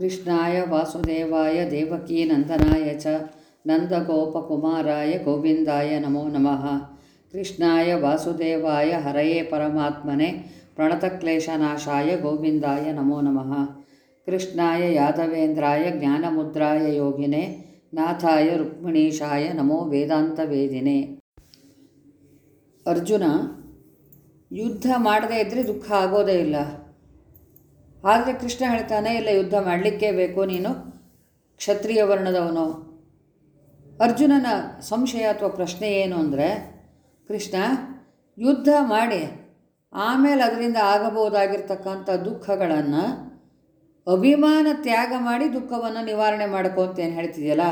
ಕೃಷ್ಣಾಯ ವಾಸುದೇವಾಯ ದೇವಕೀನಂದನಾಯ ಚ ನಂದಗೋಪಕುಮಾರಾಯ ಗೋವಿಂದಾಯ ನಮೋ ನಮಃ. ಕೃಷ್ಣಾಯ ವಾಸುದೇವಾಯ ಹರಯೇ ಪರಮಾತ್ಮನೆ, ಪ್ರಣತಕ್ಲೇಶನಾಶಾಯ ಗೋವಿಂದಾಯ ನಮೋ ನಮಃ. ಕೃಷ್ಣಾಯ ಯಾದವೇಂದ್ರಾಯ ಜ್ಞಾನಮುದ್ರಾಯ ಯೋಗಿನೇ, ನಾಥಾಯ ರುಕ್ಮಿಣೀಶಾಯ ನಮೋ ವೇದಾಂತ ವೇದಿನೆ ಅರ್ಜುನ, ಯುದ್ಧ ಮಾಡದೇ ಇದ್ದರೆ ದುಃಖ ಆಗೋದೇ ಇಲ್ಲ. ಆದರೆ ಕೃಷ್ಣ ಹೇಳ್ತಾನೆ, ಇಲ್ಲ ಯುದ್ಧ ಮಾಡಲಿಕ್ಕೇ ಬೇಕು ನೀನು, ಕ್ಷತ್ರಿಯ ವರ್ಣದವನು. ಅರ್ಜುನನ ಸಂಶಯ ಅಥವಾ ಪ್ರಶ್ನೆ ಏನು ಅಂದರೆ, ಕೃಷ್ಣ, ಯುದ್ಧ ಮಾಡಿ, ಆಮೇಲೆ ಅದರಿಂದ ಆಗಬಹುದಾಗಿರ್ತಕ್ಕಂಥ ದುಃಖಗಳನ್ನು ಅಭಿಮಾನ ತ್ಯಾಗ ಮಾಡಿ ದುಃಖವನ್ನು ನಿವಾರಣೆ ಮಾಡ್ಕೊ ಅಂತ ಏನು ಹೇಳ್ತಿದೆಯಲ್ಲ,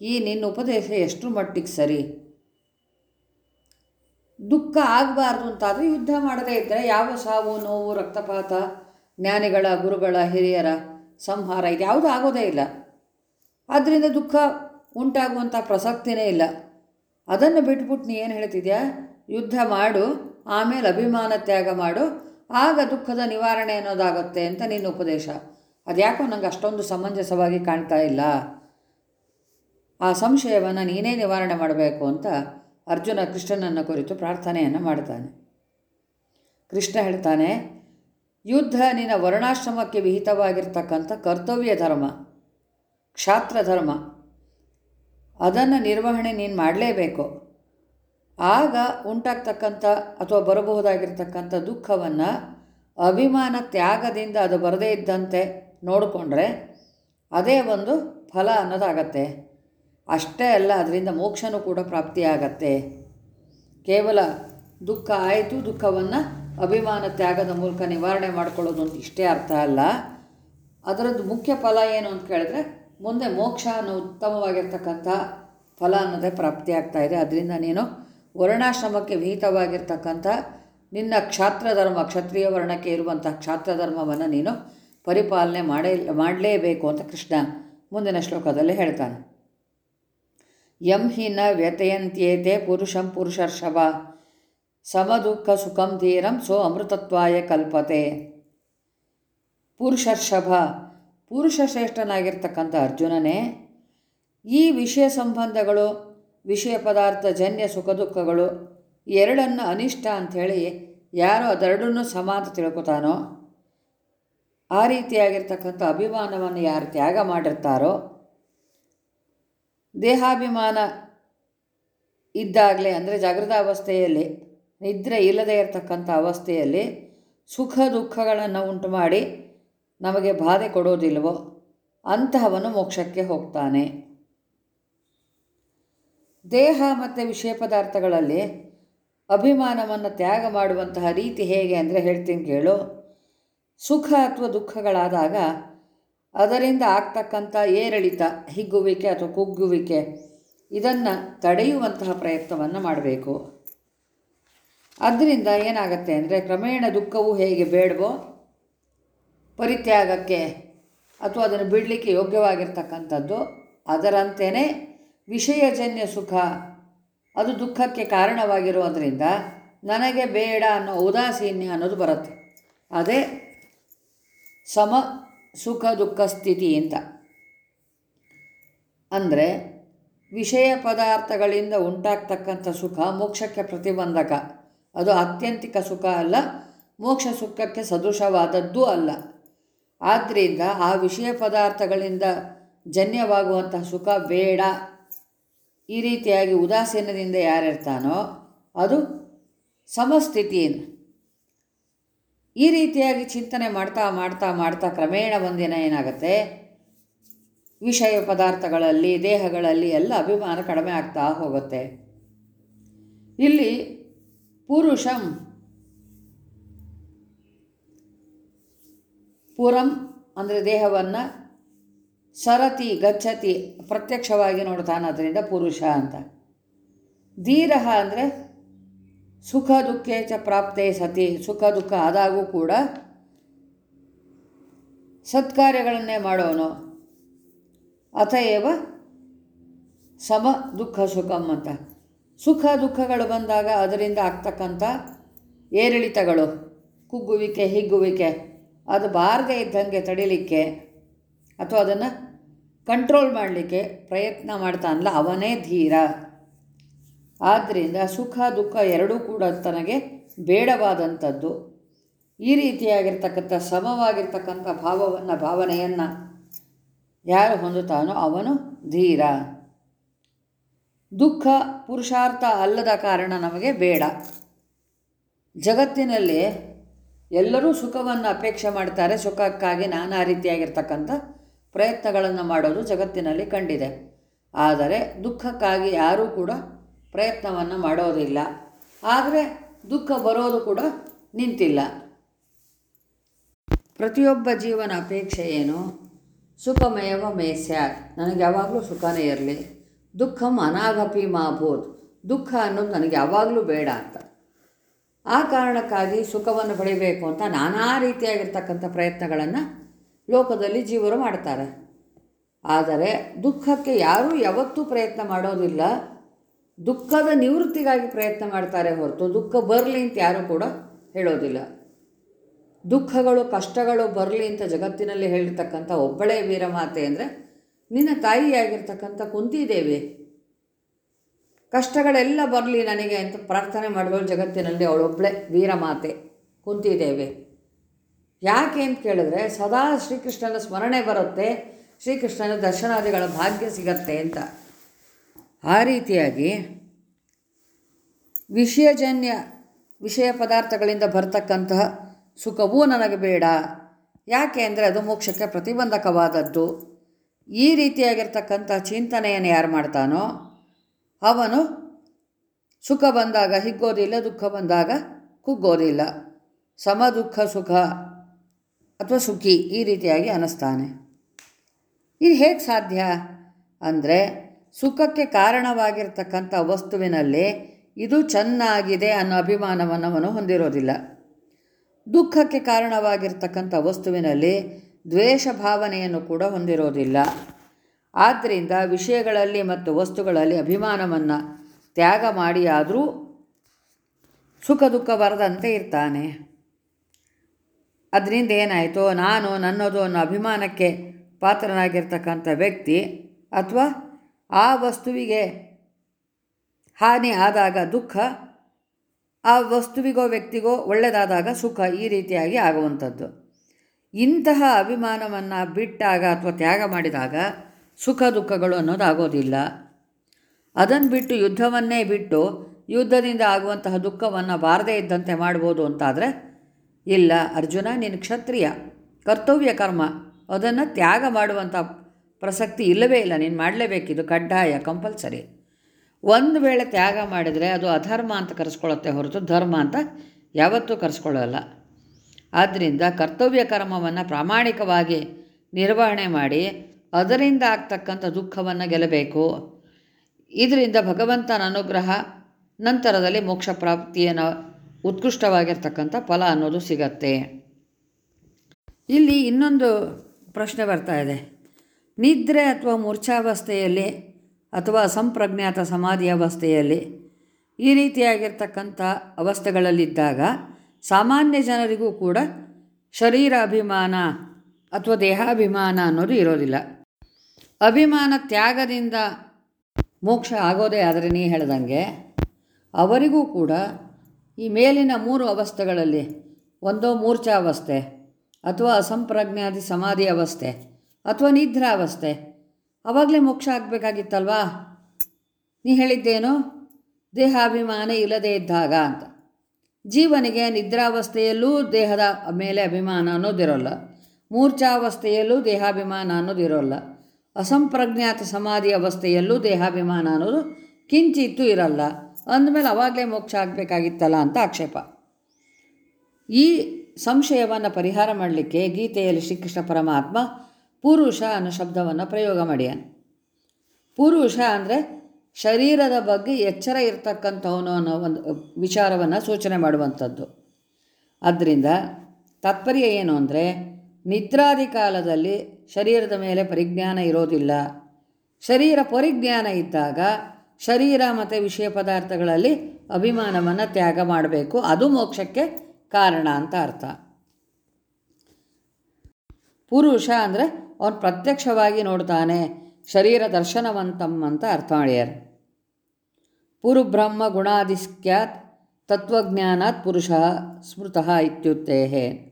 ಈ ನಿನ್ನ ಉಪದೇಶ ಎಷ್ಟು ಮಟ್ಟಿಗೆ ಸರಿ? ದುಃಖ ಆಗಬಾರ್ದು ಅಂತಾದರೆ ಯುದ್ಧ ಮಾಡದೇ ಇದ್ದರೆ ಯಾವ ಸಾವು, ನೋವು, ರಕ್ತಪಾತ ಜ್ಞಾನಿಗಳ, ಗುರುಗಳ, ಹಿರಿಯರ ಸಂಹಾರ ಇದು ಯಾವುದೂ ಆಗೋದೇ ಇಲ್ಲ. ಆದ್ದರಿಂದ ದುಃಖ ಉಂಟಾಗುವಂಥ ಪ್ರಸಕ್ತಿನೇ ಇಲ್ಲ. ಅದನ್ನು ಬಿಟ್ಬಿಟ್ಟು ನೀ ಏನು ಹೇಳ್ತಿದ್ಯಾ? ಯುದ್ಧ ಮಾಡು, ಆಮೇಲೆ ಅಭಿಮಾನ ತ್ಯಾಗ ಮಾಡು, ಆಗ ದುಃಖದ ನಿವಾರಣೆ ಅನ್ನೋದಾಗುತ್ತೆ ಅಂತ ನಿನ್ನ ಉಪದೇಶ. ಅದ್ಯಾಕೋ ನಂಗೆ ಅಷ್ಟೊಂದು ಸಮಂಜಸವಾಗಿ ಕಾಣ್ತಾ ಇಲ್ಲ. ಆ ಸಂಶಯವನ್ನು ನೀನೇ ನಿವಾರಣೆ ಮಾಡಬೇಕು ಅಂತ ಅರ್ಜುನ ಕೃಷ್ಣನನ್ನು ಕುರಿತು ಪ್ರಾರ್ಥನೆಯನ್ನು ಮಾಡ್ತಾನೆ. ಕೃಷ್ಣ ಹೇಳ್ತಾನೆ ಯುದ್ಧ ನಿನ್ನ ವರ್ಣಾಶ್ರಮಕ್ಕೆ ವಿಹಿತವಾಗಿರ್ತಕ್ಕಂಥ ಕರ್ತವ್ಯ ಧರ್ಮ, ಕ್ಷಾತ್ರ ಧರ್ಮ. ಅದನ್ನು ನಿರ್ವಹಣೆ ನೀನು ಮಾಡಲೇಬೇಕು. ಆಗ ಉಂಟಾಗ್ತಕ್ಕಂಥ ಅಥವಾ ಬರಬಹುದಾಗಿರ್ತಕ್ಕಂಥ ದುಃಖವನ್ನು ಅಭಿಮಾನ ತ್ಯಾಗದಿಂದ ಅದು ಬರದೇ ಇದ್ದಂತೆ ನೋಡಿಕೊಂಡ್ರೆ ಅದೇ ಒಂದು ಫಲ ಅನ್ನೋದಾಗತ್ತೆ. ಅಷ್ಟೇ ಅಲ್ಲ, ಅದರಿಂದ ಮೋಕ್ಷನೂ ಕೂಡ ಪ್ರಾಪ್ತಿಯಾಗತ್ತೆ. ಕೇವಲ ದುಃಖ ಆಯಿತು, ದುಃಖವನ್ನು ಅಭಿಮಾನ ತ್ಯಾಗದ ಮೂಲಕ ನಿವಾರಣೆ ಮಾಡ್ಕೊಳ್ಳೋದು ಒಂದು ಇಷ್ಟೇ ಅರ್ಥ ಅಲ್ಲ. ಅದರದ್ದು ಮುಖ್ಯ ಫಲ ಏನು ಅಂತ ಕೇಳಿದ್ರೆ, ಮುಂದೆ ಮೋಕ್ಷ ಅನ್ನೋ ಉತ್ತಮವಾಗಿರ್ತಕ್ಕಂಥ ಫಲ ಅನ್ನೋದೇ ಪ್ರಾಪ್ತಿಯಾಗ್ತಾ ಇದೆ. ಅದರಿಂದ ನೀನು ವರ್ಣಾಶ್ರಮಕ್ಕೆ ವಿಹಿತವಾಗಿರ್ತಕ್ಕಂಥ ನಿನ್ನ ಕ್ಷಾತ್ರ ಧರ್ಮ ಕ್ಷತ್ರಿಯ ವರ್ಣಕ್ಕೆ ಇರುವಂಥ ಕ್ಷಾತ್ರ ಧರ್ಮವನ್ನು ನೀನು ಪರಿಪಾಲನೆ ಮಾಡೇ, ಮಾಡಲೇಬೇಕು ಅಂತ ಕೃಷ್ಣ ಮುಂದಿನ ಶ್ಲೋಕದಲ್ಲಿ ಹೇಳ್ತಾನೆ. ಯಂ ಹಿ ನ ವ್ಯತಯಂತ್ಯೇತೆ ಪುರುಷಂ ಪುರುಷರ್ಷಭ. ಸಮದುಃಖ ಸುಖಂ ಧೀರಂ ಸೋ ಅಮೃತತ್ವಾಯ ಕಲ್ಪತೆ. ಪುರುಷರ್ಷಭ. ಪುರುಷ ಶ್ರೇಷ್ಠನಾಗಿರ್ತಕ್ಕಂಥ ಅರ್ಜುನನೇ, ಈ ವಿಷಯ ಸಂಬಂಧಗಳು, ವಿಷಯ ಪದಾರ್ಥ, ಜನ್ಯ ಸುಖ ದುಃಖಗಳು, ಎರಡನ್ನು ಅನಿಷ್ಟ ಅಂಥೇಳಿ ಯಾರೋ ಅದೆರಡನ್ನೂ ಸಮ ಅಂತ ತಿಳ್ಕೊತಾನೋ, ಆ ರೀತಿಯಾಗಿರ್ತಕ್ಕಂಥ ಅಭಿಮಾನವನ್ನು ಯಾರು ತ್ಯಾಗ ಮಾಡಿರ್ತಾರೋ, ದೇಹಾಭಿಮಾನ ಇದ್ದಾಗಲೇ, ಅಂದರೆ ಜಾಗೃತ ಅವಸ್ಥೆಯಲ್ಲಿ ನಿದ್ರೆ ಇಲ್ಲದೇ ಇರತಕ್ಕಂಥ ಅವಸ್ಥೆಯಲ್ಲಿ ಸುಖ ದುಃಖಗಳನ್ನು ಉಂಟು ಮಾಡಿ ನಮಗೆ ಬಾಧೆ ಕೊಡೋದಿಲ್ವೋ ಅಂತಹವನು ಮೋಕ್ಷಕ್ಕೆ ಹೋಗ್ತಾನೆ. ದೇಹ ಮತ್ತು ವಿಷಯ ಪದಾರ್ಥಗಳಲ್ಲಿ ಅಭಿಮಾನವನ್ನು ತ್ಯಾಗ ಮಾಡುವಂತಹ ರೀತಿ ಹೇಗೆ ಅಂದರೆ ಹೇಳ್ತೀನಿ ಕೇಳು. ಸುಖ ಅಥವಾ ದುಃಖಗಳಾದಾಗ ಅದರಿಂದ ಆಗ್ತಕ್ಕಂಥ ಏರಿಳಿತ, ಹಿಗ್ಗುವಿಕೆ ಅಥವಾ ಕುಗ್ಗುವಿಕೆ ಇದನ್ನು ತಡೆಯುವಂತಹ ಪ್ರಯತ್ನವನ್ನು ಮಾಡಬೇಕು. ಅದರಿಂದ ಏನಾಗುತ್ತೆ ಅಂದರೆ ಕ್ರಮೇಣ ದುಃಖವು ಹೇಗೆ ಬೇಡವೋ ಪರಿತ್ಯಾಗಕ್ಕೆ ಅಥವಾ ಅದನ್ನು ಬಿಡಲಿಕ್ಕೆ ಯೋಗ್ಯವಾಗಿರ್ತಕ್ಕಂಥದ್ದು ಅದರಂತೆಯೇ ವಿಷಯಜನ್ಯ ಸುಖ, ಅದು ದುಃಖಕ್ಕೆ ಕಾರಣವಾಗಿರೋದರಿಂದ ನನಗೆ ಬೇಡ ಅನ್ನೋ ಉದಾಸೀನ್ಯ ಅನ್ನೋದು ಬರುತ್ತೆ. ಅದೇ ಸಮ ಸುಖ ದುಃಖ ಸ್ಥಿತಿ ಅಂತ. ಅಂದರೆ ವಿಷಯ ಪದಾರ್ಥಗಳಿಂದ ಉಂಟಾಗ್ತಕ್ಕಂಥ ಸುಖ ಮೋಕ್ಷಕ್ಕೆ ಪ್ರತಿಬಂಧಕ. ಅದು ಆತ್ಯಂತಿಕ ಸುಖ ಅಲ್ಲ, ಮೋಕ್ಷ ಸುಖಕ್ಕೆ ಸದೃಶವಾದದ್ದೂ ಅಲ್ಲ. ಆದ್ದರಿಂದ ಆ ವಿಷಯ ಪದಾರ್ಥಗಳಿಂದ ಜನ್ಯವಾಗುವಂತಹ ಸುಖ ಬೇಡ. ಈ ರೀತಿಯಾಗಿ ಉದಾಸೀನದಿಂದ ಯಾರಿರ್ತಾನೋ ಅದು ಸಮಸ್ಥಿತಿ ಈ ರೀತಿಯಾಗಿ ಚಿಂತನೆ ಮಾಡ್ತಾ ಮಾಡ್ತಾ ಮಾಡ್ತಾ ಕ್ರಮೇಣ ಒಂದಿನ ಏನಾಗುತ್ತೆ? ವಿಷಯ ಪದಾರ್ಥಗಳಲ್ಲಿ, ದೇಹಗಳಲ್ಲಿ ಎಲ್ಲ ಅಭಿಮಾನ ಕಡಿಮೆ ಆಗ್ತಾ ಹೋಗುತ್ತೆ. ಇಲ್ಲಿ ಪುರುಷಂ. ಪುರಂ ಅಂದರೆ ದೇಹವನ್ನು ಸರತಿ, ಗಚ್ಚತಿ ಪ್ರತ್ಯಕ್ಷವಾಗಿ ನೋಡ್ತಾನೆ ಅದರಿಂದ ಪುರುಷ ಅಂತ. ಧೀರಹ ಅಂದರೆ ಸುಖ, ದುಃಖೇ ಚ ಪ್ರಾಪ್ತೆ ಸತಿ, ಸುಖ, ದುಃಖ ಆದಾಗೂ ಕೂಡ ಸತ್ಕಾರ್ಯಗಳನ್ನೇ ಮಾಡೋನು. ಅತಏವ ಸಮ ದುಃಖ ಸುಖಂ ಅಂತ. ಸುಖ ದುಃಖಗಳು ಬಂದಾಗ ಅದರಿಂದ ಆಗ್ತಕ್ಕಂಥ ಏರಿಳಿತಗಳು, ಕುಗ್ಗುವಿಕೆ, ಹಿಗ್ಗುವಿಕೆ, ಅದು ಬಾರದೆ ಇದ್ದಂಗೆ ತಡಿಲಿಕ್ಕೆ ಅಥವಾ ಅದನ್ನು ಕಂಟ್ರೋಲ್ ಮಾಡಲಿಕ್ಕೆ ಪ್ರಯತ್ನ ಮಾಡ್ತಾನಲ್ಲ, ಅವನೇ ಧೀರ. ಆದ್ದರಿಂದ ಸುಖ, ದುಃಖ ಎರಡೂ ಕೂಡ ತನಗೆ ಬೇಡವಾದಂಥದ್ದು. ಈ ರೀತಿಯಾಗಿರ್ತಕ್ಕಂಥ ಸಮವಾಗಿರ್ತಕ್ಕಂಥ ಭಾವವನ್ನು, ಭಾವನೆಯನ್ನು ಯಾರು ಹೊಂದುತ್ತಾನೋ ಅವನು ಧೀರ. ದುಃಖ, ಪುರುಷಾರ್ಥ ಅಲ್ಲದ ಕಾರಣ ನಮಗೆ ಬೇಡ. ಜಗತ್ತಿನಲ್ಲಿ ಎಲ್ಲರೂ ಸುಖವನ್ನು ಅಪೇಕ್ಷೆ ಮಾಡ್ತಾರೆ. ಸುಖಕ್ಕಾಗಿ ನಾನಾ ರೀತಿಯಾಗಿರ್ತಕ್ಕಂಥ ಪ್ರಯತ್ನಗಳನ್ನು ಮಾಡೋದು ಜಗತ್ತಿನಲ್ಲಿ ಕಂಡಿದೆ. ಆದರೆ ದುಃಖಕ್ಕಾಗಿ ಯಾರೂ ಕೂಡ ಪ್ರಯತ್ನವನ್ನು ಮಾಡೋದಿಲ್ಲ. ಆದರೆ ದುಃಖ ಬರೋದು ಕೂಡ ನಿಂತಿಲ್ಲ. ಪ್ರತಿಯೊಬ್ಬ ಜೀವನ ಅಪೇಕ್ಷೆ ಏನು? ಸುಖಮಯವ ಮೇಸ್ಯಾತ್ ನನಗೆ ಯಾವಾಗಲೂ ಸುಖನೇ ಇರಲಿ. ದುಃಖಂ ಅನಾಗಪಿ ಮಾಭೂತ್ ದುಃಖ ಅನ್ನೋದು ನನಗೆ ಯಾವಾಗಲೂ ಬೇಡ ಅಂತ. ಆ ಕಾರಣಕ್ಕಾಗಿ ಸುಖವನ್ನು ಪಡಿಬೇಕು ಅಂತ ನಾನಾ ರೀತಿಯಾಗಿರ್ತಕ್ಕಂಥ ಪ್ರಯತ್ನಗಳನ್ನು ಲೋಕದಲ್ಲಿ ಜೀವರು ಮಾಡ್ತಾರೆ. ಆದರೆ ದುಃಖಕ್ಕೆ ಯಾರೂ ಯಾವತ್ತೂ ಪ್ರಯತ್ನ ಮಾಡೋದಿಲ್ಲ. ದುಃಖದ ನಿವೃತ್ತಿಗಾಗಿ ಪ್ರಯತ್ನ ಮಾಡ್ತಾರೆ ಹೊರತು ದುಃಖ ಬರಲಿ ಅಂತ ಯಾರೂ ಕೂಡ ಹೇಳೋದಿಲ್ಲ. ದುಃಖಗಳು, ಕಷ್ಟಗಳು ಬರಲಿ ಅಂತ ಜಗತ್ತಿನಲ್ಲಿ ಹೇಳಿರ್ತಕ್ಕಂಥ ಒಬ್ಬಳೇ ವೀರಮಾತೆ ಅಂದರೆ ನಿನ್ನ ತಾಯಿಯಾಗಿರ್ತಕ್ಕಂಥ ಕುಂತಿದೇವಿ, ಕಷ್ಟಗಳೆಲ್ಲ ಬರಲಿ ನನಗೆ ಅಂತ ಪ್ರಾರ್ಥನೆ ಮಾಡಿದವಳು ಜಗತ್ತಿನಲ್ಲಿ ಅವಳೊಬ್ಬಳೆ ವೀರಮಾತೆ ಕುಂತಿದೇವಿ. ಯಾಕೆ ಅಂತ ಕೇಳಿದ್ರೆ, ಸದಾ ಶ್ರೀಕೃಷ್ಣನ ಸ್ಮರಣೆ ಬರುತ್ತೆ, ಶ್ರೀಕೃಷ್ಣನ ದರ್ಶನಾದಿಗಳ ಭಾಗ್ಯ ಸಿಗತ್ತೆ ಅಂತ. ಆ ರೀತಿಯಾಗಿ ವಿಷಯಜನ್ಯ, ವಿಷಯ ಪದಾರ್ಥಗಳಿಂದ ಬರ್ತಕ್ಕಂತಹ ಸುಖವೂ ನನಗೆ ಬೇಡ. ಯಾಕೆ ಅಂದರೆ ಅದು ಮೋಕ್ಷಕ್ಕೆ ಪ್ರತಿಬಂಧಕವಾದದ್ದು. ಈ ರೀತಿಯಾಗಿರ್ತಕ್ಕಂಥ ಚಿಂತನೆಯನ್ನು ಯಾರು ಮಾಡ್ತಾನೋ ಅವನು ಸುಖ ಬಂದಾಗ, ಹಿಗ್ಗೋದಿಲ್ಲ, ದುಃಖ ಬಂದಾಗ ಕುಗ್ಗೋದಿಲ್ಲ. ಸಮ ದುಃಖ, ಸುಖ ಅಥವಾ ಸುಖಿ ಈ ರೀತಿಯಾಗಿ ಅನ್ನಿಸ್ತಾನೆ. ಇದು ಹೇಗೆ ಸಾಧ್ಯ ಅಂದರೆ ಸುಖಕ್ಕೆ ಕಾರಣವಾಗಿರ್ತಕ್ಕಂಥ ವಸ್ತುವಿನಲ್ಲಿ ಇದು ಚೆನ್ನಾಗಿದೆ ಅನ್ನೋ ಅಭಿಮಾನವನ್ನು ಅವನು ಹೊಂದಿರೋದಿಲ್ಲ. ದುಃಖಕ್ಕೆ ಕಾರಣವಾಗಿರ್ತಕ್ಕಂಥ ವಸ್ತುವಿನಲ್ಲಿ ದ್ವೇಷ ಭಾವನೆಯನ್ನು ಕೂಡ ಹೊಂದಿರೋದಿಲ್ಲ. ಆದ್ದರಿಂದ ವಿಷಯಗಳಲ್ಲಿ ಮತ್ತು ವಸ್ತುಗಳಲ್ಲಿ ಅಭಿಮಾನವನ್ನು ತ್ಯಾಗ ಮಾಡಿ ಆದರೂ ಸುಖ ದುಃಖ ಬರದಂತೆ ಇರ್ತಾನೆ. ಅದರಿಂದ ಏನಾಯಿತು? ನಾನು ನನ್ನದು ಅನ್ನೋ ಅಭಿಮಾನಕ್ಕೆ ಪಾತ್ರನಾಗಿರ್ತಕ್ಕಂಥ ವ್ಯಕ್ತಿ ಅಥವಾ ಆ ವಸ್ತುವಿಗೆ ಹಾನಿ ಆದಾಗ ದುಃಖ, ಆ ವಸ್ತುವಿಗೋ ವ್ಯಕ್ತಿಗೋ ಒಳ್ಳೆಯದಾದಾಗ ಸುಖ ಈ ರೀತಿಯಾಗಿ ಆಗುವಂಥದ್ದು. ಇಂತಹ ಅಭಿಮಾನವನ್ನು ಬಿಟ್ಟಾಗ ಅಥವಾ ತ್ಯಾಗ ಮಾಡಿದಾಗ ಸುಖ ದುಃಖಗಳು ಅನ್ನೋದಾಗೋದಿಲ್ಲ ಅದನ್ನು ಬಿಟ್ಟು ಯುದ್ಧವನ್ನೇ ಬಿಟ್ಟು ಯುದ್ಧದಿಂದ ಆಗುವಂತಹ ದುಃಖವನ್ನು ಬಾರದೇ ಇದ್ದಂತೆ ಮಾಡ್ಬೋದು ಅಂತಾದರೆ ಇಲ್ಲ. ಅರ್ಜುನ, ನೀನು ಕ್ಷತ್ರಿಯ. ಕರ್ತವ್ಯ ಕರ್ಮ. ಅದನ್ನು ತ್ಯಾಗ ಮಾಡುವಂಥ ಪ್ರಸಕ್ತಿ ಇಲ್ಲವೇ ಇಲ್ಲ. ನೀನು ಮಾಡಲೇಬೇಕಿದು ಕಡ್ಡಾಯ, ಕಂಪಲ್ಸರಿ. ಒಂದು ವೇಳೆ ತ್ಯಾಗ ಮಾಡಿದರೆ ಅದು ಅಧರ್ಮ ಅಂತ ಕರೆಸ್ಕೊಳ್ಳುತ್ತೆ ಹೊರತು ಧರ್ಮ ಅಂತ ಯಾವತ್ತೂ ಕರೆಸ್ಕೊಳ್ಳಲ್ಲ. ಆದ್ದರಿಂದ ಕರ್ತವ್ಯ ಕರ್ಮವನ್ನು ಪ್ರಾಮಾಣಿಕವಾಗಿ ನಿರ್ವಹಣೆ ಮಾಡಿ ಅದರಿಂದ ಆಗ್ತಕ್ಕಂಥ ದುಃಖವನ್ನು ಗೆಲ್ಲಬೇಕು. ಇದರಿಂದ ಭಗವಂತನ ಅನುಗ್ರಹ, ನಂತರದಲ್ಲಿ ಮೋಕ್ಷ ಪ್ರಾಪ್ತಿಯನ್ನು ಉತ್ಕೃಷ್ಟವಾಗಿರ್ತಕ್ಕಂಥ ಫಲ ಅನ್ನೋದು ಸಿಗತ್ತೆ. ಇಲ್ಲಿ ಇನ್ನೊಂದು ಪ್ರಶ್ನೆ ಬರ್ತಾ ಇದೆ. ನಿದ್ರೆ ಅಥವಾ ಮೂರ್ಛಾವಸ್ಥೆಯಲ್ಲಿ ಅಥವಾ ಸಂಪ್ರಜ್ಞಾತ ಸಮಾಧಿ ಅವಸ್ಥೆಯಲ್ಲಿ ಈ ರೀತಿಯಾಗಿರ್ತಕ್ಕಂಥ ಅವಸ್ಥೆಗಳಲ್ಲಿದ್ದಾಗ ಸಾಮಾನ್ಯ ಜನರಿಗೂ ಕೂಡ ಶರೀರ ಅಭಿಮಾನ ಅಥವಾ ದೇಹಾಭಿಮಾನ ಅನ್ನೋದು ಇರೋದಿಲ್ಲ. ಅಭಿಮಾನ ತ್ಯಾಗದಿಂದ ಮೋಕ್ಷ ಆಗೋದೇ ಆದರೆ ನೀ ಹೇಳ್ದಂಗೆ ಅವರಿಗೂ ಕೂಡ ಈ ಮೇಲಿನ ಮೂರು ಅವಸ್ಥೆಗಳಲ್ಲಿ ಒಂದೋ ಮೂರ್ಛಾವಸ್ಥೆ ಅಥವಾ ಅಸಂಪ್ರಜ್ಞಾದಿ ಸಮಾಧಿ ಅವಸ್ಥೆ ಅಥವಾ ನಿದ್ರಾವಸ್ಥೆ ಅವಾಗಲೇ ಮೋಕ್ಷ ಆಗಬೇಕಾಗಿತ್ತಲ್ವಾ? ನೀ ಹೇಳಿದ್ದೇನು? ದೇಹಾಭಿಮಾನ ಇಲ್ಲದೇ ಇದ್ದಾಗ ಅಂತ. ಜೀವನಿಗೆ ನಿದ್ರಾವಸ್ಥೆಯಲ್ಲೂ ದೇಹದ ಮೇಲೆ ಅಭಿಮಾನ ಅನ್ನೋದಿರೋಲ್ಲ. ಮೂರ್ಛಾವಸ್ಥೆಯಲ್ಲೂ ದೇಹಾಭಿಮಾನ ಅನ್ನೋದಿರೋಲ್ಲ. ಅಸಂಪ್ರಜ್ಞಾತ ಸಮಾಧಿ ಅವಸ್ಥೆಯಲ್ಲೂ ದೇಹಾಭಿಮಾನ ಅನ್ನೋದು ಕಿಂಚಿತ್ತೂ ಇರಲ್ಲ. ಅಂದಮೇಲೆ ಅವಾಗಲೇ ಮೋಕ್ಷ ಆಗಬೇಕಾಗಿತ್ತಲ್ಲ ಅಂತ ಆಕ್ಷೇಪ. ಈ ಸಂಶಯವನ್ನು ಪರಿಹಾರ ಮಾಡಲಿಕ್ಕೆ ಗೀತೆಯಲ್ಲಿ ಶ್ರೀಕೃಷ್ಣ ಪರಮಾತ್ಮ ಪುರುಷ ಅನ್ನೋ ಶಬ್ದವನ್ನು ಪ್ರಯೋಗ ಮಾಡ್ಯಾನ. ಪುರುಷ ಅಂದರೆ ಶರೀರದ ಬಗ್ಗೆ ಎಚ್ಚರ ಇರ್ತಕ್ಕಂಥವನು ಅನ್ನೋ ಒಂದು ವಿಚಾರವನ್ನು ಸೂಚನೆ ಮಾಡುವಂಥದ್ದು. ಆದ್ದರಿಂದ ತಾತ್ಪರ್ಯ ಏನು ಅಂದರೆ ನಿದ್ರಾದಿ ಕಾಲದಲ್ಲಿ ಶರೀರದ ಮೇಲೆ ಪರಿಜ್ಞಾನ ಇರೋದಿಲ್ಲ. ಶರೀರ ಪರಿಜ್ಞಾನ ಇದ್ದಾಗ ಶರೀರ ಮತ್ತು ವಿಷಯ ಪದಾರ್ಥಗಳಲ್ಲಿ ಅಭಿಮಾನವನ್ನು ತ್ಯಾಗ ಮಾಡಬೇಕು. ಅದು ಮೋಕ್ಷಕ್ಕೆ ಕಾರಣ ಅಂತ ಅರ್ಥ. ಪುರುಷ ಅಂದರೆ ಅವನು ಪ್ರತ್ಯಕ್ಷವಾಗಿ ನೋಡ್ತಾನೆ, ಶರೀರ ದರ್ಶನವಂತಂ ಅಂತ ಅರ್ಥ ಮಾಡ್ಯಾರ ಗುಣಾಧಿಸ್ಕ್ಯಾತ್ ತತ್ವಜ್ಞಾನಾತ್ ಪುರುಷ ಸ್ಮೃತಃ ಇತ್ಯುತ್ತೇಹೆ.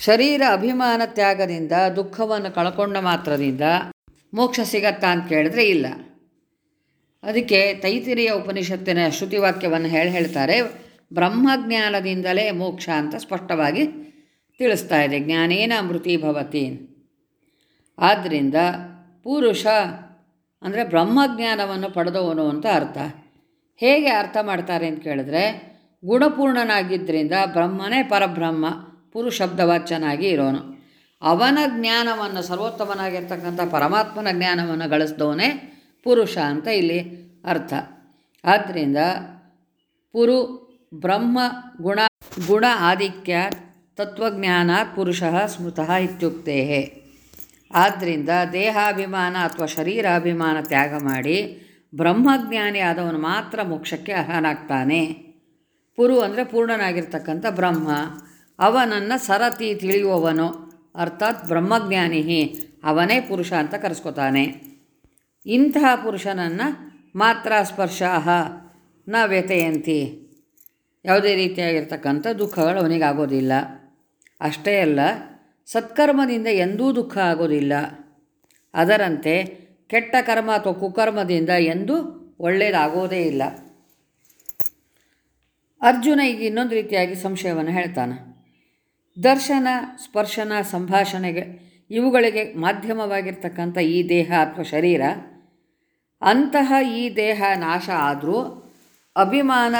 ಶರೀರ ಅಭಿಮಾನ ತ್ಯಾಗದಿಂದ, ದುಃಖವನ್ನು ಕಳ್ಕೊಂಡ ಮಾತ್ರದಿಂದ ಮೋಕ್ಷ ಸಿಗತ್ತಾ ಅಂತ ಕೇಳಿದ್ರೆ ಇಲ್ಲ. ಅದಕ್ಕೆ ತೈತಿರಿಯ ಉಪನಿಷತ್ತಿನ ಶ್ರುತಿವಾಕ್ಯವನ್ನು ಹೇಳಿ ಹೇಳ್ತಾರೆ, ಬ್ರಹ್ಮಜ್ಞಾನದಿಂದಲೇ ಮೋಕ್ಷ ಅಂತ ಸ್ಪಷ್ಟವಾಗಿ ತಿಳಿಸ್ತಾ ಇದೆ. ಜ್ಞಾನೇನ ಮೃತಿ ಭವತಿ ಆದ್ದರಿಂದ ಪುರುಷ ಅಂದರೆ ಬ್ರಹ್ಮಜ್ಞಾನವನ್ನು ಪಡೆದವನು ಅಂತ ಅರ್ಥ. ಹೇಗೆ ಅರ್ಥ ಮಾಡ್ತಾರೆ ಅಂತ ಕೇಳಿದ್ರೆ ಗುಣಪೂರ್ಣನಾಗಿದ್ದರಿಂದ ಬ್ರಹ್ಮನೇ ಪರಬ್ರಹ್ಮ ಪುರುಷಬ್ದವಾಚ್ಯನಾಗಿ ಇರೋನು. ಅವನ ಜ್ಞಾನವನ್ನು, ಸರ್ವೋತ್ತಮನಾಗಿರ್ತಕ್ಕಂಥ ಪರಮಾತ್ಮನ ಜ್ಞಾನವನ್ನು ಗಳಿಸಿದವನೇ ಪುರುಷ ಅಂತ ಇಲ್ಲಿ ಅರ್ಥ. ಆದ್ದರಿಂದ ಪುರು, ಬ್ರಹ್ಮ, ಗುಣ ಗುಣ ಆಧಿಕ್ಯ ತತ್ವಜ್ಞಾನ, ಪುರುಷ, ಸ್ಮೃತಃ ಇತ್ಯುಕ್ತೇ ಆದ್ದರಿಂದ ದೇಹಾಭಿಮಾನ ಅಥವಾ ಶರೀರಾಭಿಮಾನ ತ್ಯಾಗ ಮಾಡಿ ಬ್ರಹ್ಮಜ್ಞಾನಿ ಆದವನು ಮಾತ್ರ ಮೋಕ್ಷಕ್ಕೆ ಅರ್ಹನಾಗ್ತಾನೆ. ಪುರು ಅಂದರೆ ಪೂರ್ಣನಾಗಿರ್ತಕ್ಕಂಥ ಬ್ರಹ್ಮ. ಅವನನ್ನು ಸರತಿ ತಿಳಿಯುವವನು. ಅರ್ಥಾತ್ ಬ್ರಹ್ಮಜ್ಞಾನಿ ಅವನೇ ಪುರುಷ ಅಂತ ಕರೆಸ್ಕೊತಾನೆ. ಇಂತಹ ಪುರುಷನನ್ನು ಮಾತ್ರ ಸ್ಪರ್ಶ ನ ವ್ಯತೆಯಂತಿ ಯಾವುದೇ ರೀತಿಯಾಗಿರ್ತಕ್ಕಂಥ ದುಃಖಗಳು ಅವನಿಗಾಗೋದಿಲ್ಲ. ಅಷ್ಟೇ ಅಲ್ಲ ಸತ್ಕರ್ಮದಿಂದ ಎಂದೂ ದುಃಖ ಆಗೋದಿಲ್ಲ. ಅದರಂತೆ ಕೆಟ್ಟ ಕರ್ಮ ಅಥವಾ ಕುಕರ್ಮದಿಂದ ಎಂದೂ ಒಳ್ಳೆಯದಾಗೋದೇ ಇಲ್ಲ. ಅರ್ಜುನ ಈಗ ಇನ್ನೊಂದು ರೀತಿಯಾಗಿ ಸಂಶಯವನ್ನು ಹೇಳ್ತಾನೆ. ದರ್ಶನ, ಸ್ಪರ್ಶನ, ಸಂಭಾಷಣೆಗೆ ಇವುಗಳಿಗೆ ಮಾಧ್ಯಮವಾಗಿರ್ತಕ್ಕಂಥ ಈ ದೇಹ ಅಥವಾ ಶರೀರ, ಅಂತಹ ಈ ದೇಹ ನಾಶ ಆದರೂ ಅಭಿಮಾನ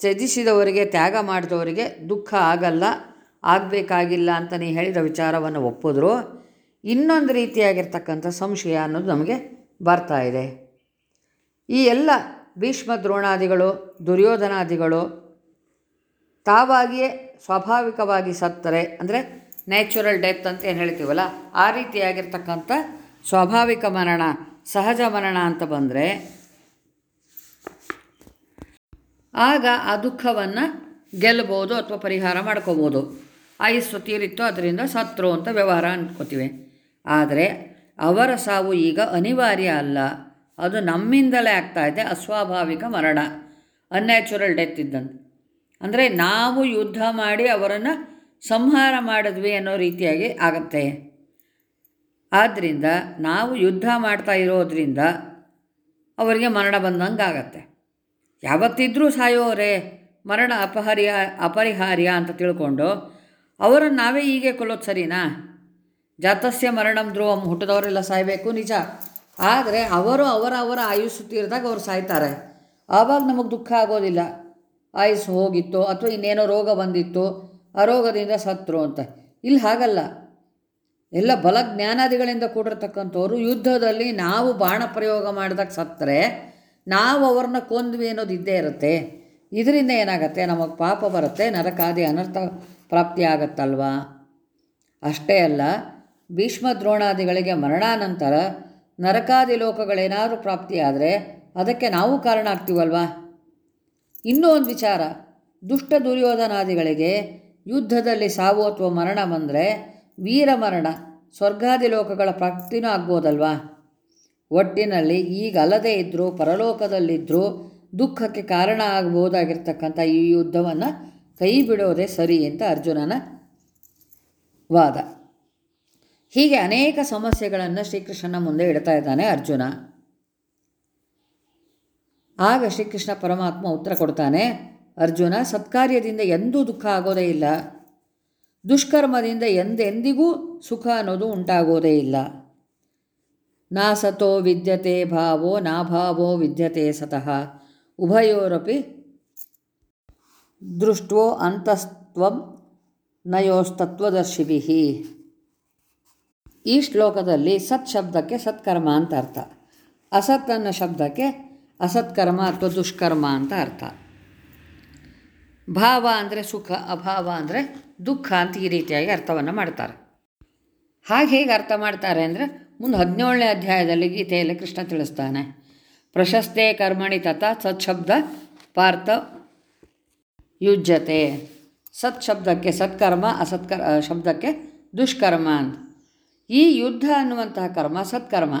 ತ್ಯಜಿಸಿದವರಿಗೆ, ತ್ಯಾಗ ಮಾಡಿದವರಿಗೆ ದುಃಖ ಆಗಲ್ಲ. ಆಗಬೇಕಾಗಿಲ್ಲ ಅಂತ ನೀ ಹೇಳಿದ ವಿಚಾರವನ್ನು ಒಪ್ಪಿದ್ರು. ಇನ್ನೊಂದು ರೀತಿಯಾಗಿರ್ತಕ್ಕಂಥ ಸಂಶಯ ಅನ್ನೋದು ನಮಗೆ ಬರ್ತಾ ಇದೆ. ಈ ಎಲ್ಲ ಭೀಷ್ಮ ದ್ರೋಣಾದಿಗಳು, ದುರ್ಯೋಧನಾದಿಗಳು ತಾವಾಗಿಯೇ ಸ್ವಾಭಾವಿಕವಾಗಿ ಸತ್ತರೆ. ಅಂದರೆ ನ್ಯಾಚುರಲ್ ಡೆತ್ ಅಂತ ಏನು ಹೇಳ್ತೀವಲ್ಲ, ಆ ರೀತಿಯಾಗಿರ್ತಕ್ಕಂಥ ಸ್ವಾಭಾವಿಕ ಮರಣ, ಸಹಜ ಮರಣ ಅಂತ ಬಂದರೆ ಆಗ ಆ ದುಃಖವನ್ನು ಗೆಲ್ಲಬಹುದು ಅಥವಾ ಪರಿಹಾರ ಮಾಡ್ಕೋಬೋದು. ಆಯುಸ್ಸು ತೀರಿತ್ತು, ಅದರಿಂದ ಸತ್ರು ಅಂತ ವ್ಯವಹಾರ ಅಂದ್ಕೋತೀವಿ ಆದರೆ ಅವರ ಸಾವು ಈಗ ಅನಿವಾರ್ಯ ಅಲ್ಲ. ಅದು ನಮ್ಮಿಂದಲೇ ಆಗ್ತಾ ಇದೆ, ಅಸ್ವಾಭಾವಿಕ ಮರಣ ಅನ್ಯಾಚುರಲ್ ಡೆತ್ ಇದ್ದಂತೆ. ಅಂದರೆ ನಾವು ಯುದ್ಧ ಮಾಡಿ ಅವರನ್ನು ಸಂಹಾರ ಮಾಡಿದ್ವಿ ಅನ್ನೋ ರೀತಿಯಾಗಿ ಆಗತ್ತೆ. ಆದ್ದರಿಂದ ನಾವು ಯುದ್ಧ ಮಾಡ್ತಾ ಇರೋದ್ರಿಂದ ಅವರಿಗೆ ಮರಣ ಬಂದಂಗೆ ಆಗತ್ತೆ ಯಾವತ್ತಿದ್ರೂ ಸಾಯೋರೆ, ಮರಣ ಅಪಹರಿಯ, ಅಪರಿಹಾರ್ಯ ಅಂತ ತಿಳ್ಕೊಂಡು ಅವರನ್ನು ನಾವೇ ಹೀಗೆ ಕೊಲ್ಲೋದು ಸರಿನಾ? ಜಾತಸ್ಯ ಮರಣಂ ಧ್ರುವಂ, ಹುಟ್ಟಿದವರೆಲ್ಲ ಸಾಯಬೇಕು, ನಿಜ. ಆದರೆ ಅವರು ಅವರ ಅವರ ಆಯುಸ್ಸು ತೀರಿದಾಗ ಅವರು ಸಾಯ್ತಾರೆ. ಆವಾಗ ನಮಗೆ ದುಃಖ ಆಗೋದಿಲ್ಲ. ಆಯುಸ್ಸು ಹೋಗಿತ್ತು, ಅಥವಾ ಇನ್ನೇನೋ ರೋಗ ಬಂದಿತ್ತು, ಆ ರೋಗದಿಂದ ಸತ್ರು ಅಂತ. ಇಲ್ಲಿ ಹಾಗಲ್ಲ. ಎಲ್ಲ ಬಲ ಜ್ಞಾನಾದಿಗಳಿಂದ ಕೂಡಿರ್ತಕ್ಕಂಥವ್ರು ಯುದ್ಧದಲ್ಲಿ ನಾವು ಬಾಣ ಪ್ರಯೋಗ ಮಾಡಿದಾಗ ಸತ್ತರೆ ನಾವು ಅವ್ರನ್ನ ಕೊಂದ್ವಿ ಅನ್ನೋದು ಇದ್ದೇ ಇರುತ್ತೆ. ಇದರಿಂದ ಏನಾಗುತ್ತೆ? ನಮಗೆ ಪಾಪ ಬರುತ್ತೆ, ನರಕಾದಿ ಅನರ್ಥ ಪ್ರಾಪ್ತಿ ಆಗತ್ತಲ್ವಾ ಅಷ್ಟೇ ಅಲ್ಲ ಭೀಷ್ಮ ದ್ರೋಣಾದಿಗಳಿಗೆ ಮರಣಾನಂತರ ನರಕಾದಿ ಲೋಕಗಳೇನಾದರೂ ಪ್ರಾಪ್ತಿಯಾದರೆ ಅದಕ್ಕೆ ನಾವು ಕಾರಣ ಆಗ್ತೀವಲ್ವಾ ಇನ್ನೂ ಒಂದು ವಿಚಾರ. ದುಷ್ಟ ದುರ್ಯೋಧನಾದಿಗಳಿಗೆ ಯುದ್ಧದಲ್ಲಿ ಸಾವು ಅಥವಾ ಮರಣ ಬಂದರೆ ವೀರ ಮರಣ ಸ್ವರ್ಗಾದಿ ಲೋಕಗಳ ಪ್ರಾಪ್ತಿನೂ ಆಗ್ಬೋದಲ್ವಾ? ಒಟ್ಟಿನಲ್ಲಿ ಈಗ ಅಲ್ಲದೇ ಇದ್ದರೂ ಪರಲೋಕದಲ್ಲಿದ್ದರೂ ದುಃಖಕ್ಕೆ ಕಾರಣ ಆಗ್ಬೋದಾಗಿರ್ತಕ್ಕಂಥ ಈ ಯುದ್ಧವನ್ನು ಕೈ ಬಿಡೋದೇ ಸರಿ ಅಂತ ಅರ್ಜುನನ ವಾದ. ಹೀಗೆ ಅನೇಕ ಸಮಸ್ಯೆಗಳನ್ನು ಶ್ರೀಕೃಷ್ಣನ ಮುಂದೆ ಇಡ್ತಾ ಇದ್ದಾನೆ ಅರ್ಜುನ. ಆಗ ಶ್ರೀಕೃಷ್ಣ ಪರಮಾತ್ಮ ಉತ್ತರ ಕೊಡ್ತಾನೆ, ಅರ್ಜುನ, ಸತ್ಕಾರ್ಯದಿಂದ ಎಂದೂ ದುಃಖ ಆಗೋದೇ ಇಲ್ಲ. ದುಷ್ಕರ್ಮದಿಂದ ಎಂದೆಂದಿಗೂ ಸುಖ ಅನ್ನೋದು ಉಂಟಾಗೋದೇ ಇಲ್ಲ. ನಾ ಸತೋ ವಿದ್ಯತೆ ಭಾವೋ ನಾಭಾವೋ ವಿದ್ಯತೆ ಸತಃ. ಉಭಯೋರಪಿ ದೃಷ್ಟೋ ಅಂತಸ್ತ್ವಂ ನಯೋಸ್ತತ್ವದರ್ಶಿಭಿ ಈ ಶ್ಲೋಕದಲ್ಲಿ ಸತ್ ಶಬ್ದಕ್ಕೆ ಸತ್ಕರ್ಮ ಅಂತ ಅರ್ಥ. ಅಸತ್ ಅನ್ನೋ ಶಬ್ದಕ್ಕೆ ಅಸತ್ಕರ್ಮ ಅಥವಾ ದುಷ್ಕರ್ಮ ಅಂತ ಅರ್ಥ. ಭಾವ ಅಂದರೆ ಸುಖ, ಅಭಾವ ಅಂದರೆ ದುಃಖ ಅಂತ ಈ ರೀತಿಯಾಗಿ ಅರ್ಥವನ್ನು ಮಾಡ್ತಾರೆ. ಹಾಗೆ ಹೇಗೆ ಅರ್ಥ ಮಾಡ್ತಾರೆ ಅಂದರೆ ಮುಂದೆ ಹದಿನೇಳನೇ ಅಧ್ಯಾಯದಲ್ಲಿ ಗೀತೆಯಲ್ಲಿ ಕೃಷ್ಣ ತಿಳಿಸ್ತಾನೆ. ಪ್ರಶಸ್ತೇ ಕರ್ಮಣಿ ತಥಾ ಸತ್ಶಬ್ದ ಪಾರ್ಥ ಯುಜ್ಯತೆ. ಸತ್ ಶಬ್ದಕ್ಕೆ ಸತ್ಕರ್ಮ, ಅಸತ್ಕರ್ ಶಬ್ದಕ್ಕೆ ದುಷ್ಕರ್ಮ ಅಂತ. ಈ ಯುದ್ಧ ಅನ್ನುವಂತಹ ಕರ್ಮ ಸತ್ಕರ್ಮ.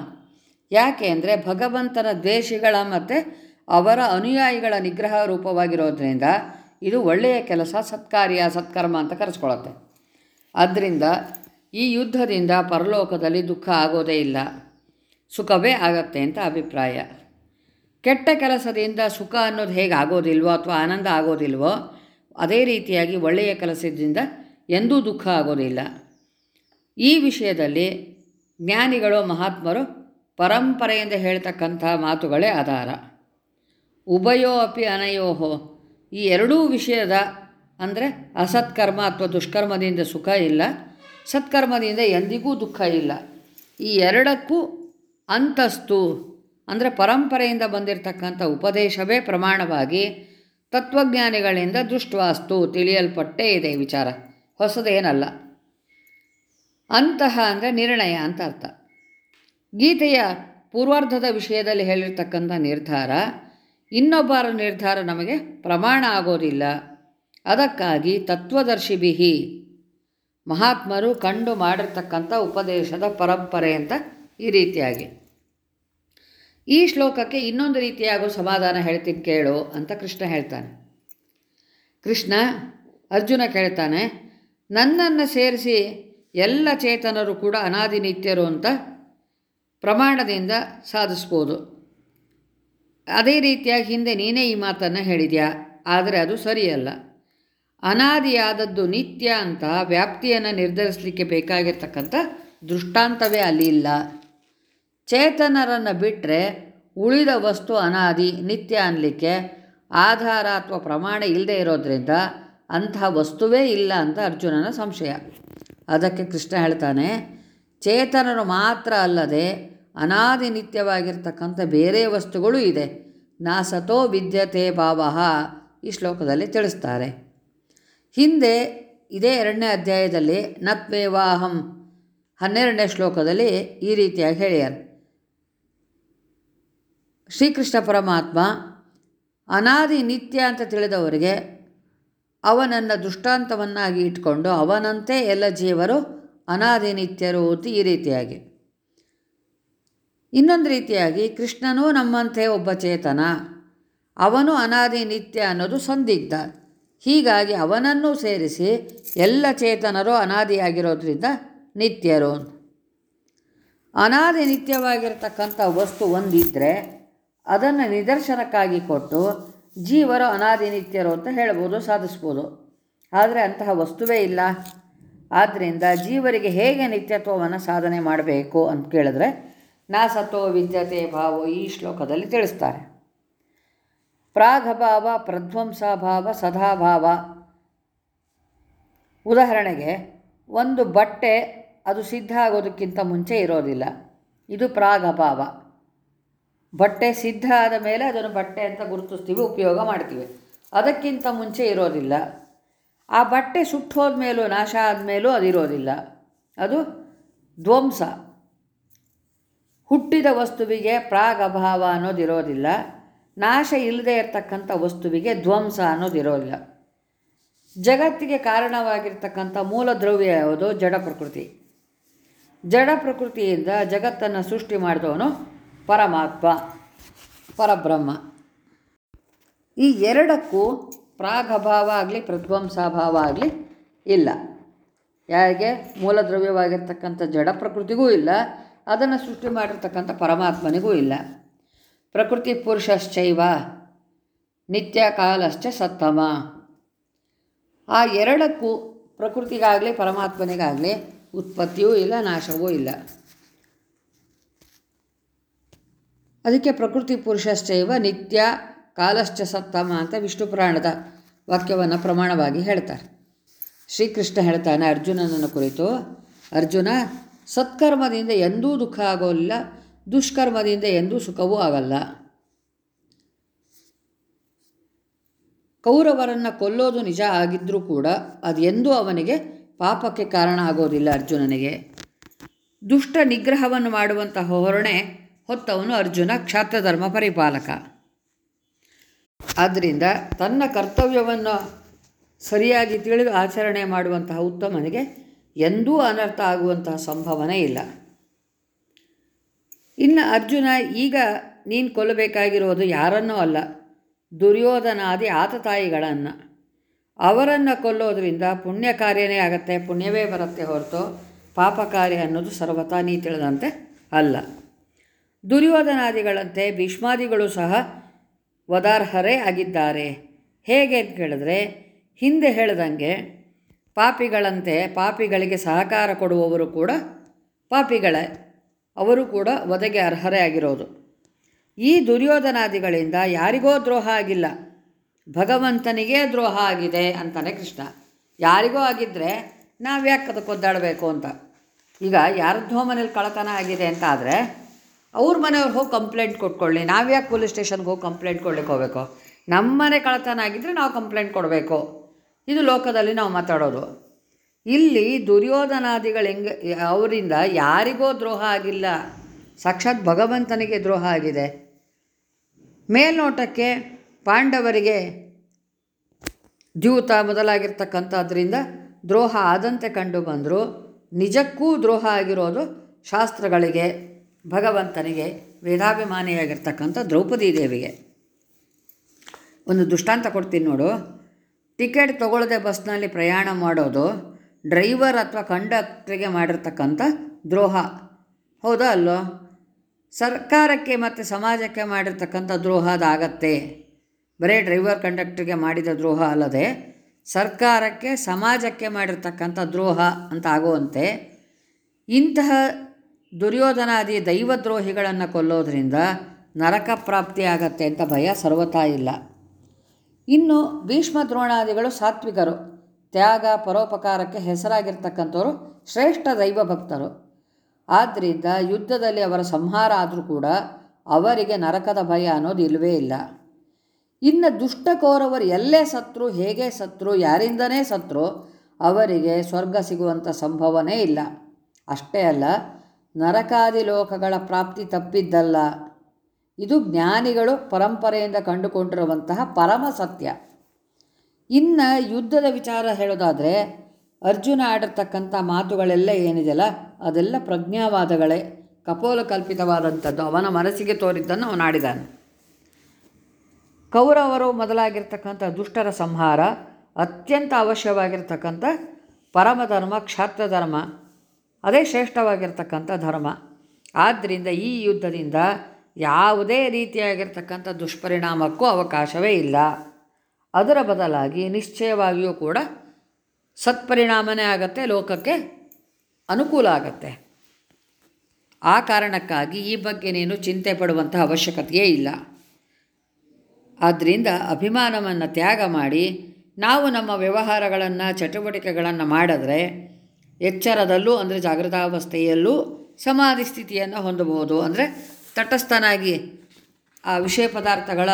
ಯಾಕೆ ಅಂದರೆ ಭಗವಂತನ ದ್ವೇಷಿಗಳ ಮತ್ತು ಅವರ ಅನುಯಾಯಿಗಳ ನಿಗ್ರಹ ರೂಪವಾಗಿರೋದ್ರಿಂದ ಇದು ಒಳ್ಳೆಯ ಕೆಲಸ, ಸತ್ಕಾರ್ಯ, ಸತ್ಕರ್ಮ ಅಂತ ಕರೆಸ್ಕೊಳ್ಳುತ್ತೆ ಆದ್ದರಿಂದ ಈ ಯುದ್ಧದಿಂದ ಪರಲೋಕದಲ್ಲಿ ದುಃಖ ಆಗೋದೇ ಇಲ್ಲ. ಸುಖವೇ ಆಗತ್ತೆ ಅಂತ ಅಭಿಪ್ರಾಯ. ಕೆಟ್ಟ ಕೆಲಸದಿಂದ ಸುಖ ಅನ್ನೋದು ಹೇಗೆ ಆಗೋದಿಲ್ವೋ ಅಥವಾ ಆನಂದ ಆಗೋದಿಲ್ವೋ, ಅದೇ ರೀತಿಯಾಗಿ ಒಳ್ಳೆಯ ಕೆಲಸದಿಂದ ಎಂದೂ ದುಃಖ ಆಗೋದಿಲ್ಲ. ಈ ವಿಷಯದಲ್ಲಿ ಜ್ಞಾನಿಗಳು ಮಹಾತ್ಮರು ಪರಂಪರೆಯಿಂದ ಹೇಳ್ತಕ್ಕಂಥ ಮಾತುಗಳೇ ಆಧಾರ. ಉಭಯೋ ಅಪಿ ಅನಯೋಹೋ, ಈ ಎರಡೂ ವಿಷಯದ ಅಂದರೆ ಅಸತ್ಕರ್ಮ ಅಥವಾ ದುಷ್ಕರ್ಮದಿಂದ ಸುಖ ಇಲ್ಲ, ಸತ್ಕರ್ಮದಿಂದ ಎಂದಿಗೂ ದುಃಖ ಇಲ್ಲ. ಈ ಎರಡಕ್ಕೂ ಅಂತಸ್ತು. ಅಂದರೆ ಪರಂಪರೆಯಿಂದ ಬಂದಿರತಕ್ಕಂಥ ಉಪದೇಶವೇ ಪ್ರಮಾಣವಾಗಿ ತತ್ವಜ್ಞಾನಿಗಳಿಂದ ದುಷ್ಟವಾಸ್ತು ತಿಳಿಯಲ್ಪಟ್ಟೇ ಇದೆ ವಿಚಾರ. ಹೊಸದೇನಲ್ಲ ಅಂತಹ ಅಂದರೆ ನಿರ್ಣಯ ಅಂತ ಅರ್ಥ. ಗೀತೆಯ ಪೂರ್ವಾರ್ಧದ ವಿಷಯದಲ್ಲಿ ಹೇಳಿರ್ತಕ್ಕಂಥ ನಿರ್ಧಾರ, ಇನ್ನೊಬ್ಬರ ನಿರ್ಧಾರ ನಮಗೆ ಪ್ರಮಾಣ ಆಗೋದಿಲ್ಲ. ಅದಕ್ಕಾಗಿ ತತ್ವದರ್ಶಿ ಬಿಹಿ ಮಹಾತ್ಮರು ಕಂಡು ಮಾಡಿರ್ತಕ್ಕಂಥ ಉಪದೇಶದ ಪರಂಪರೆ ಅಂತ ಈ ರೀತಿಯಾಗಿ. ಈ ಶ್ಲೋಕಕ್ಕೆ ಇನ್ನೊಂದು ರೀತಿಯಾಗೋ ಸಮಾಧಾನ ಹೇಳ್ತೀನಿ ಕೇಳು ಅಂತ ಕೃಷ್ಣ ಹೇಳ್ತಾನೆ. ಕೃಷ್ಣ ಅರ್ಜುನ ಕೇಳ್ತಾನೆ, ನನ್ನನ್ನು ಸೇರಿಸಿ ಎಲ್ಲ ಚೇತನರು ಕೂಡ ಅನಾದಿ ನಿತ್ಯರು ಅಂತ ಪ್ರಮಾಣದಿಂದ ಸಾಧಿಸ್ಬೋದು. ಅದೇ ರೀತಿಯಾಗಿ ಹಿಂದೆ ನೀನೇ ಈ ಮಾತನ್ನು ಹೇಳಿದ್ಯಾ? ಆದರೆ ಅದು ಸರಿಯಲ್ಲ. ಅನಾದಿಯಾದದ್ದು ನಿತ್ಯ ಅಂತ ವ್ಯಾಪ್ತಿಯನ್ನು ನಿರ್ಧರಿಸಲಿಕ್ಕೆ ಬೇಕಾಗಿರ್ತಕ್ಕಂಥ ದೃಷ್ಟಾಂತವೇ ಅಲ್ಲಿ ಇಲ್ಲ. ಚೇತನರನ್ನು ಬಿಟ್ಟರೆ ಉಳಿದ ವಸ್ತು ಅನಾದಿ ನಿತ್ಯ ಅನ್ನಲಿಕ್ಕೆ ಆಧಾರ ಅಥವಾ ಪ್ರಮಾಣ ಇಲ್ಲದೆ ಇರೋದ್ರಿಂದ ಅಂಥ ವಸ್ತುವೇ ಇಲ್ಲ ಅಂತ ಅರ್ಜುನನ ಸಂಶಯ. ಅದಕ್ಕೆ ಕೃಷ್ಣ ಹೇಳ್ತಾನೆ, ಚೇತನರು ಮಾತ್ರ ಅಲ್ಲದೆ ಅನಾದಿ ನಿತ್ಯವಾಗಿರ್ತಕ್ಕಂಥ ಬೇರೆ ವಸ್ತುಗಳು ಇದೆ. ನಾಸತೋ ವಿದ್ಯತೆ ಭಾವಃ ಈ ಶ್ಲೋಕದಲ್ಲಿ ತಿಳಿಸ್ತಾರೆ. ಹಿಂದೆ ಇದೇ ಎರಡನೇ ಅಧ್ಯಾಯದಲ್ಲಿ ನತ್ವೇವಾಹಂ ಹನ್ನೆರಡನೇ ಶ್ಲೋಕದಲ್ಲಿ ಈ ರೀತಿಯಾಗಿ ಹೇಳ್ಯಾರ. ಶ್ರೀಕೃಷ್ಣ ಪರಮಾತ್ಮ ಅನಾದಿ ನಿತ್ಯ ಅಂತ ತಿಳಿದವರಿಗೆ ಅವನನ್ನು ದೃಷ್ಟಾಂತವನ್ನಾಗಿ ಇಟ್ಕೊಂಡು ಅವನಂತೆ ಎಲ್ಲ ಜೀವರು ಅನಾದಿ ನಿತ್ಯರು ಅಂತ ಈ ರೀತಿಯಾಗಿ. ಇನ್ನೊಂದು ರೀತಿಯಾಗಿ ಕೃಷ್ಣನೂ ನಮ್ಮಂತೆ ಒಬ್ಬ ಚೇತನ, ಅವನು ಅನಾದಿ ನಿತ್ಯ ಅನ್ನೋದು ಸಂದಿಗ್ಧ. ಹೀಗಾಗಿ ಅವನನ್ನು ಸೇರಿಸಿ ಎಲ್ಲ ಚೇತನರು ಅನಾದಿಯಾಗಿರೋದ್ರಿಂದ ನಿತ್ಯರು. ಅನಾದಿ ನಿತ್ಯವಾಗಿರ್ತಕ್ಕಂಥ ವಸ್ತು ಒಂದಿದ್ದರೆ ಅದನ್ನು ನಿದರ್ಶನಕ್ಕಾಗಿ ಕೊಟ್ಟು ಜೀವರು ಅನಾದಿನಿತ್ಯರು ಅಂತ ಹೇಳ್ಬೋದು, ಸಾಧಿಸ್ಬೋದು. ಆದರೆ ಅಂತಹ ವಸ್ತುವೇ ಇಲ್ಲ. ಆದ್ದರಿಂದ ಜೀವರಿಗೆ ಹೇಗೆ ನಿತ್ಯತ್ವವನ್ನು ಸಾಧನೆ ಮಾಡಬೇಕು ಅಂತ ಕೇಳಿದ್ರೆ ಸತೋ ವಿದ್ಯತೆ ಭಾವೋ ಈ ಶ್ಲೋಕದಲ್ಲಿ ತಿಳಿಸ್ತಾರೆ. ಪ್ರಾಗಭಾವ, ಪ್ರಧ್ವಂಸಭಾವ, ಸದಾಭಾವ. ಉದಾಹರಣೆಗೆ, ಒಂದು ಬಟ್ಟೆ ಅದು ಸಿದ್ಧ ಆಗೋದಕ್ಕಿಂತ ಮುಂಚೆ ಇರೋದಿಲ್ಲ. ಇದು ಪ್ರಾಗಭಾವ. ಬಟ್ಟೆ ಸಿದ್ಧ ಆದ ಮೇಲೆ ಅದನ್ನು ಬಟ್ಟೆ ಅಂತ ಗುರುತಿಸ್ತೀವಿ, ಉಪಯೋಗ ಮಾಡ್ತೀವಿ. ಅದಕ್ಕಿಂತ ಮುಂಚೆ ಇರೋದಿಲ್ಲ. ಆ ಬಟ್ಟೆ ಸುಟ್ಟು ಹೋದ್ಮೇಲೂ ನಾಶ ಆದಮೇಲೂ ಅದಿರೋದಿಲ್ಲ ಅದು ಧ್ವಂಸ. ಹುಟ್ಟಿದ ವಸ್ತುವಿಗೆ ಪ್ರಾಗಭಾವ ಅನ್ನೋದಿರೋದಿಲ್ಲ ನಾಶ ಇಲ್ಲದೆ ಇರತಕ್ಕಂಥ ವಸ್ತುವಿಗೆ ಧ್ವಂಸ ಅನ್ನೋದಿರೋದಿಲ್ಲ ಜಗತ್ತಿಗೆ ಕಾರಣವಾಗಿರ್ತಕ್ಕಂಥ ಮೂಲ ದ್ರವ್ಯ ಯಾವುದು? ಜಡ ಪ್ರಕೃತಿ. ಜಡ ಪ್ರಕೃತಿಯಿಂದ ಜಗತ್ತನ್ನು ಸೃಷ್ಟಿ ಮಾಡಿದವನು ಪರಮಾತ್ಮ, ಪರಬ್ರಹ್ಮ. ಈ ಎರಡಕ್ಕೂ ಪ್ರಾಗಭಾವ ಆಗಲಿ, ಪ್ರಧ್ವಂಸಾಭಾವ ಆಗಲಿ ಇಲ್ಲ. ಯಾರಿಗೆ? ಮೂಲ ದ್ರವ್ಯವಾಗಿರ್ತಕ್ಕಂಥ ಜಡ ಪ್ರಕೃತಿಗೂ ಇಲ್ಲ, ಅದನ್ನು ಸೃಷ್ಟಿ ಮಾಡಿರ್ತಕ್ಕಂಥ ಪರಮಾತ್ಮನಿಗೂ ಇಲ್ಲ. ಪ್ರಕೃತಿ ಪುರುಷಶ್ಚೈವ, ನಿತ್ಯ ಕಾಲಶ್ಚ ಸತ್ತಮ. ಆ ಎರಡಕ್ಕೂ ಪ್ರಕೃತಿಗಾಗಲಿ, ಪರಮಾತ್ಮನಿಗಾಗಲಿ ಉತ್ಪತ್ತಿಯೂ ಇಲ್ಲ, ನಾಶವೂ ಇಲ್ಲ. ಅದಕ್ಕೆ ಪ್ರಕೃತಿ ಪುರುಷಶ್ಚೈವ ನಿತ್ಯ ಕಾಲಶ್ಚ ಸತ್ತಮ ಅಂತ ವಿಷ್ಣು ಪುರಾಣದ ವಾಕ್ಯವನ್ನು ಪ್ರಮಾಣವಾಗಿ ಹೇಳ್ತಾರೆ. ಶ್ರೀಕೃಷ್ಣ ಹೇಳ್ತಾನೆ ಅರ್ಜುನನನ್ನು ಕುರಿತು, ಅರ್ಜುನ, ಸತ್ಕರ್ಮದಿಂದ ಎಂದೂ ದುಃಖ ಆಗೋಲ್ಲ, ದುಷ್ಕರ್ಮದಿಂದ ಎಂದೂ ಸುಖವೂ ಆಗಲ್ಲ. ಕೌರವರನ್ನು ಕೊಲ್ಲೋದು ನಿಜ ಆಗಿದ್ದರೂ ಕೂಡ ಅದು ಎಂದೂ ಅವನಿಗೆ ಪಾಪಕ್ಕೆ ಕಾರಣ ಆಗೋದಿಲ್ಲ ಅರ್ಜುನನಿಗೆ. ದುಷ್ಟ ನಿಗ್ರಹವನ್ನು ಮಾಡುವಂತಹ ಹೊರಣೆ ಹೊತ್ತವನು ಅರ್ಜುನ ಕ್ಷಾತ್ರಧರ್ಮ ಪರಿಪಾಲಕ. ಆದ್ದರಿಂದ ತನ್ನ ಕರ್ತವ್ಯವನ್ನು ಸರಿಯಾಗಿ ತಿಳಿದು ಆಚರಣೆ ಮಾಡುವಂತಹ ಉತ್ತಮನಿಗೆ ಎಂದೂ ಅನರ್ಥ ಆಗುವಂತಹ ಸಂಭವನೆ ಇಲ್ಲ. ಇನ್ನು ಅರ್ಜುನ ಈಗ ನೀನು ಕೊಲ್ಲಬೇಕಾಗಿರೋದು ಯಾರನ್ನೂ ಅಲ್ಲ, ದುರ್ಯೋಧನಾದಿ ಆತತಾಯಿಗಳನ್ನು ಅವರನ್ನು ಕೊಲ್ಲೋದ್ರಿಂದ ಪುಣ್ಯ ಕಾರ್ಯನೇ ಆಗತ್ತೆ, ಪುಣ್ಯವೇ ಬರುತ್ತೆ ಹೊರತು ಪಾಪ ಕಾರ್ಯ ಅನ್ನೋದು ಸರ್ವತಾ ನೀ ತಿಳಿದಂತೆ ಅಲ್ಲ. ದುರ್ಯೋಧನಾದಿಗಳಂತೆ ಭೀಷ್ಮಾದಿಗಳು ಸಹ ವದಾರ್ಹರೇ ಆಗಿದ್ದಾರೆ. ಹೇಗೆ ಅಂತ ಕೇಳಿದ್ರೆ, ಹಿಂದೆ ಹೇಳ್ದಂಗೆ ಪಾಪಿಗಳಂತೆ ಪಾಪಿಗಳಿಗೆ ಸಹಕಾರ ಕೊಡುವವರು ಕೂಡ ಪಾಪಿಗಳೇ. ಅವರು ಕೂಡ ವಧೆಗೆ ಅರ್ಹರೇ ಆಗಿರೋದು. ಈ ದುರ್ಯೋಧನಾದಿಗಳಿಂದ ಯಾರಿಗೋ ದ್ರೋಹ ಆಗಿಲ್ಲ. ಭಗವಂತನಿಗೇ ದ್ರೋಹ ಆಗಿದೆ ಅಂತಾನೆ ಕೃಷ್ಣ. ಯಾರಿಗೋ ಆಗಿದ್ದರೆ ನಾವು ಯಾಕೆ ಅದಕ್ಕೆ ಒದ್ದಾಡಬೇಕು ಅಂತ. ಈಗ ಯಾರದ್ದೋ ಮನೇಲಿ ಕಳತನ ಆಗಿದೆ ಅಂತ ಆದರೆ ಅವ್ರ ಮನೆಯವ್ರು ಹೋಗಿ ಕಂಪ್ಲೇಂಟ್ ಕೊಟ್ಕೊಳ್ಳಿ. ನಾವು ಯಾಕೆ ಪೊಲೀಸ್ ಸ್ಟೇಷನ್ಗೆ ಹೋಗಿ ಕಂಪ್ಲೇಂಟ್ ಕೊಡ್ಲಿಕ್ಕೆ ಹೋಗಬೇಕು? ನಮ್ಮ ಮನೆ ಕಳತನ ಆಗಿದ್ದರೆ ನಾವು ಕಂಪ್ಲೇಂಟ್ ಕೊಡಬೇಕು. ಇದು ಲೋಕದಲ್ಲಿ ನಾವು ಮಾತಾಡೋದು. ಇಲ್ಲಿ ದುರ್ಯೋಧನಾದಿಗಳು ಹೆಂಗೆ, ಅವರಿಂದ ಯಾರಿಗೋ ದ್ರೋಹ ಆಗಿಲ್ಲ. ಸಾಕ್ಷಾತ್ ಭಗವಂತನಿಗೆ ದ್ರೋಹ ಆಗಿದೆ. ಮೇಲ್ನೋಟಕ್ಕೆ ಪಾಂಡವರಿಗೆ ದ್ಯೂತ ಮೊದಲಾಗಿರ್ತಕ್ಕಂಥದ್ರಿಂದ ದ್ರೋಹ ಆದಂತೆ ಕಂಡು ಬಂದರೂ. ನಿಜಕ್ಕೂ ದ್ರೋಹ ಆಗಿರೋದು ಶಾಸ್ತ್ರಗಳಿಗೆ. ಭಗವಂತನಿಗೆ ವೇದಾಭಿಮಾನಿಯಾಗಿರ್ತಕ್ಕಂಥ ದ್ರೌಪದಿ ದೇವಿಗೆ. ಒಂದು ದುಷ್ಟಾಂತ ಕೊಡ್ತೀನಿ ನೋಡು. ಟಿಕೆಟ್ ತೊಗೊಳ್ಳದೆ ಬಸ್ನಲ್ಲಿ ಪ್ರಯಾಣ ಮಾಡೋದು ಡ್ರೈವರ್ ಅಥವಾ ಕಂಡಕ್ಟ್ರಿಗೆ ಮಾಡಿರ್ತಕ್ಕಂಥ ದ್ರೋಹ. ಹೌದಾ ಅಲ್ಲೋ? ಸರ್ಕಾರಕ್ಕೆ ಮತ್ತು ಸಮಾಜಕ್ಕೆ ಮಾಡಿರ್ತಕ್ಕಂಥ ದ್ರೋಹ ಅದಾಗತ್ತೆ. ಬರೀ ಡ್ರೈವರ್ ಕಂಡಕ್ಟ್ರಿಗೆ ಮಾಡಿದ ದ್ರೋಹ ಅಲ್ಲದೆ ಸರ್ಕಾರಕ್ಕೆ ಸಮಾಜಕ್ಕೆ ಮಾಡಿರ್ತಕ್ಕಂಥ ದ್ರೋಹ ಅಂತ ಆಗುವಂತೆ ಇಂತಹ ದುರ್ಯೋಧನಾದಿ ದೈವದ್ರೋಹಿಗಳನ್ನು ಕೊಲ್ಲೋದ್ರಿಂದ ನರಕ ಪ್ರಾಪ್ತಿಯಾಗತ್ತೆ ಅಂತ ಭಯ ಸರ್ವತಾ ಇಲ್ಲ. ಇನ್ನು ಭೀಷ್ಮ ದ್ರೋಣಾದಿಗಳು ಸಾತ್ವಿಕರು. ತ್ಯಾಗ, ಪರೋಪಕಾರಕ್ಕೆ ಹೆಸರಾಗಿರ್ತಕ್ಕಂಥವರು ಶ್ರೇಷ್ಠ ದೈವ ಭಕ್ತರು. ಆದ್ದರಿಂದ ಯುದ್ಧದಲ್ಲಿ ಅವರ ಸಂಹಾರ ಆದರೂ ಕೂಡ ಅವರಿಗೆ ನರಕದ ಭಯ ಅನ್ನೋದು ಇಲ್ಲವೇ ಇಲ್ಲ. ಇನ್ನು ದುಷ್ಟಕೋರವರು ಎಲ್ಲೇ ಸತ್ರು, ಹೇಗೆ ಸತ್ರು, ಯಾರಿಂದನೇ ಸತ್ರು ಅವರಿಗೆ ಸ್ವರ್ಗ ಸಿಗುವಂಥ ಸಂಭವನೇ ಇಲ್ಲ. ಅಷ್ಟೇ ಅಲ್ಲ ನರಕಾದಿ ಲೋಕಗಳ ಪ್ರಾಪ್ತಿ ತಪ್ಪಿದ್ದಲ್ಲ. ಇದು ಜ್ಞಾನಿಗಳು ಪರಂಪರೆಯಿಂದ ಕಂಡುಕೊಂಡಿರುವಂತಹ ಪರಮ ಸತ್ಯ. ಇನ್ನು ಯುದ್ಧದ ವಿಚಾರ ಹೇಳೋದಾದರೆ, ಅರ್ಜುನ ಆಡಿರ್ತಕ್ಕಂಥ ಮಾತುಗಳೆಲ್ಲ ಏನಿದೆಯಲ್ಲ, ಅದೆಲ್ಲ ಪ್ರಜ್ಞಾವಾದಗಳೇ. ಕಪೋಲ ಕಲ್ಪಿತವಾದಂಥದ್ದು ಅವನ ಮನಸ್ಸಿಗೆ ತೋರಿದ್ದನ್ನು ಅವನು ಆಡಿದಾನೆ. ಕೌರವರು ಮೊದಲಾಗಿರ್ತಕ್ಕಂಥ ದುಷ್ಟರ ಸಂಹಾರ ಅತ್ಯಂತ ಅವಶ್ಯವಾಗಿರ್ತಕ್ಕಂಥ ಪರಮಧರ್ಮ, ಕ್ಷಾತ್ರಧರ್ಮ. ಅದೇ ಶ್ರೇಷ್ಠವಾಗಿರ್ತಕ್ಕಂಥ ಧರ್ಮ. ಆದ್ದರಿಂದ ಈ ಯುದ್ಧದಿಂದ ಯಾವುದೇ ರೀತಿಯಾಗಿರ್ತಕ್ಕಂಥ ದುಷ್ಪರಿಣಾಮಕ್ಕೂ ಅವಕಾಶವೇ ಇಲ್ಲ. ಅದರ ಬದಲಾಗಿ ನಿಶ್ಚಯವಾಗಿಯೂ ಕೂಡ ಸತ್ಪರಿಣಾಮನೇ ಆಗತ್ತೆ, ಲೋಕಕ್ಕೆ ಅನುಕೂಲ ಆಗತ್ತೆ. ಆ ಕಾರಣಕ್ಕಾಗಿ ಈ ಬಗ್ಗೆ ನೀನು ಚಿಂತೆ ಪಡುವಂಥ ಅವಶ್ಯಕತೆಯೇ ಇಲ್ಲ. ಆದ್ದರಿಂದ ಅಭಿಮಾನವನ್ನು ತ್ಯಾಗ ಮಾಡಿ, ನಾವು ನಮ್ಮ ವ್ಯವಹಾರಗಳನ್ನು, ಚಟುವಟಿಕೆಗಳನ್ನು ಮಾಡಿದ್ರೆ ಎಚ್ಚರದಲ್ಲೂ, ಅಂದರೆ ಜಾಗೃತಾವಸ್ಥೆಯಲ್ಲೂ ಸಮಾಧಿ ಸ್ಥಿತಿಯನ್ನು ಹೊಂದಬಹುದು. ಅಂದರೆ ತಟಸ್ಥನಾಗಿ ಆ ವಿಷಯ ಪದಾರ್ಥಗಳ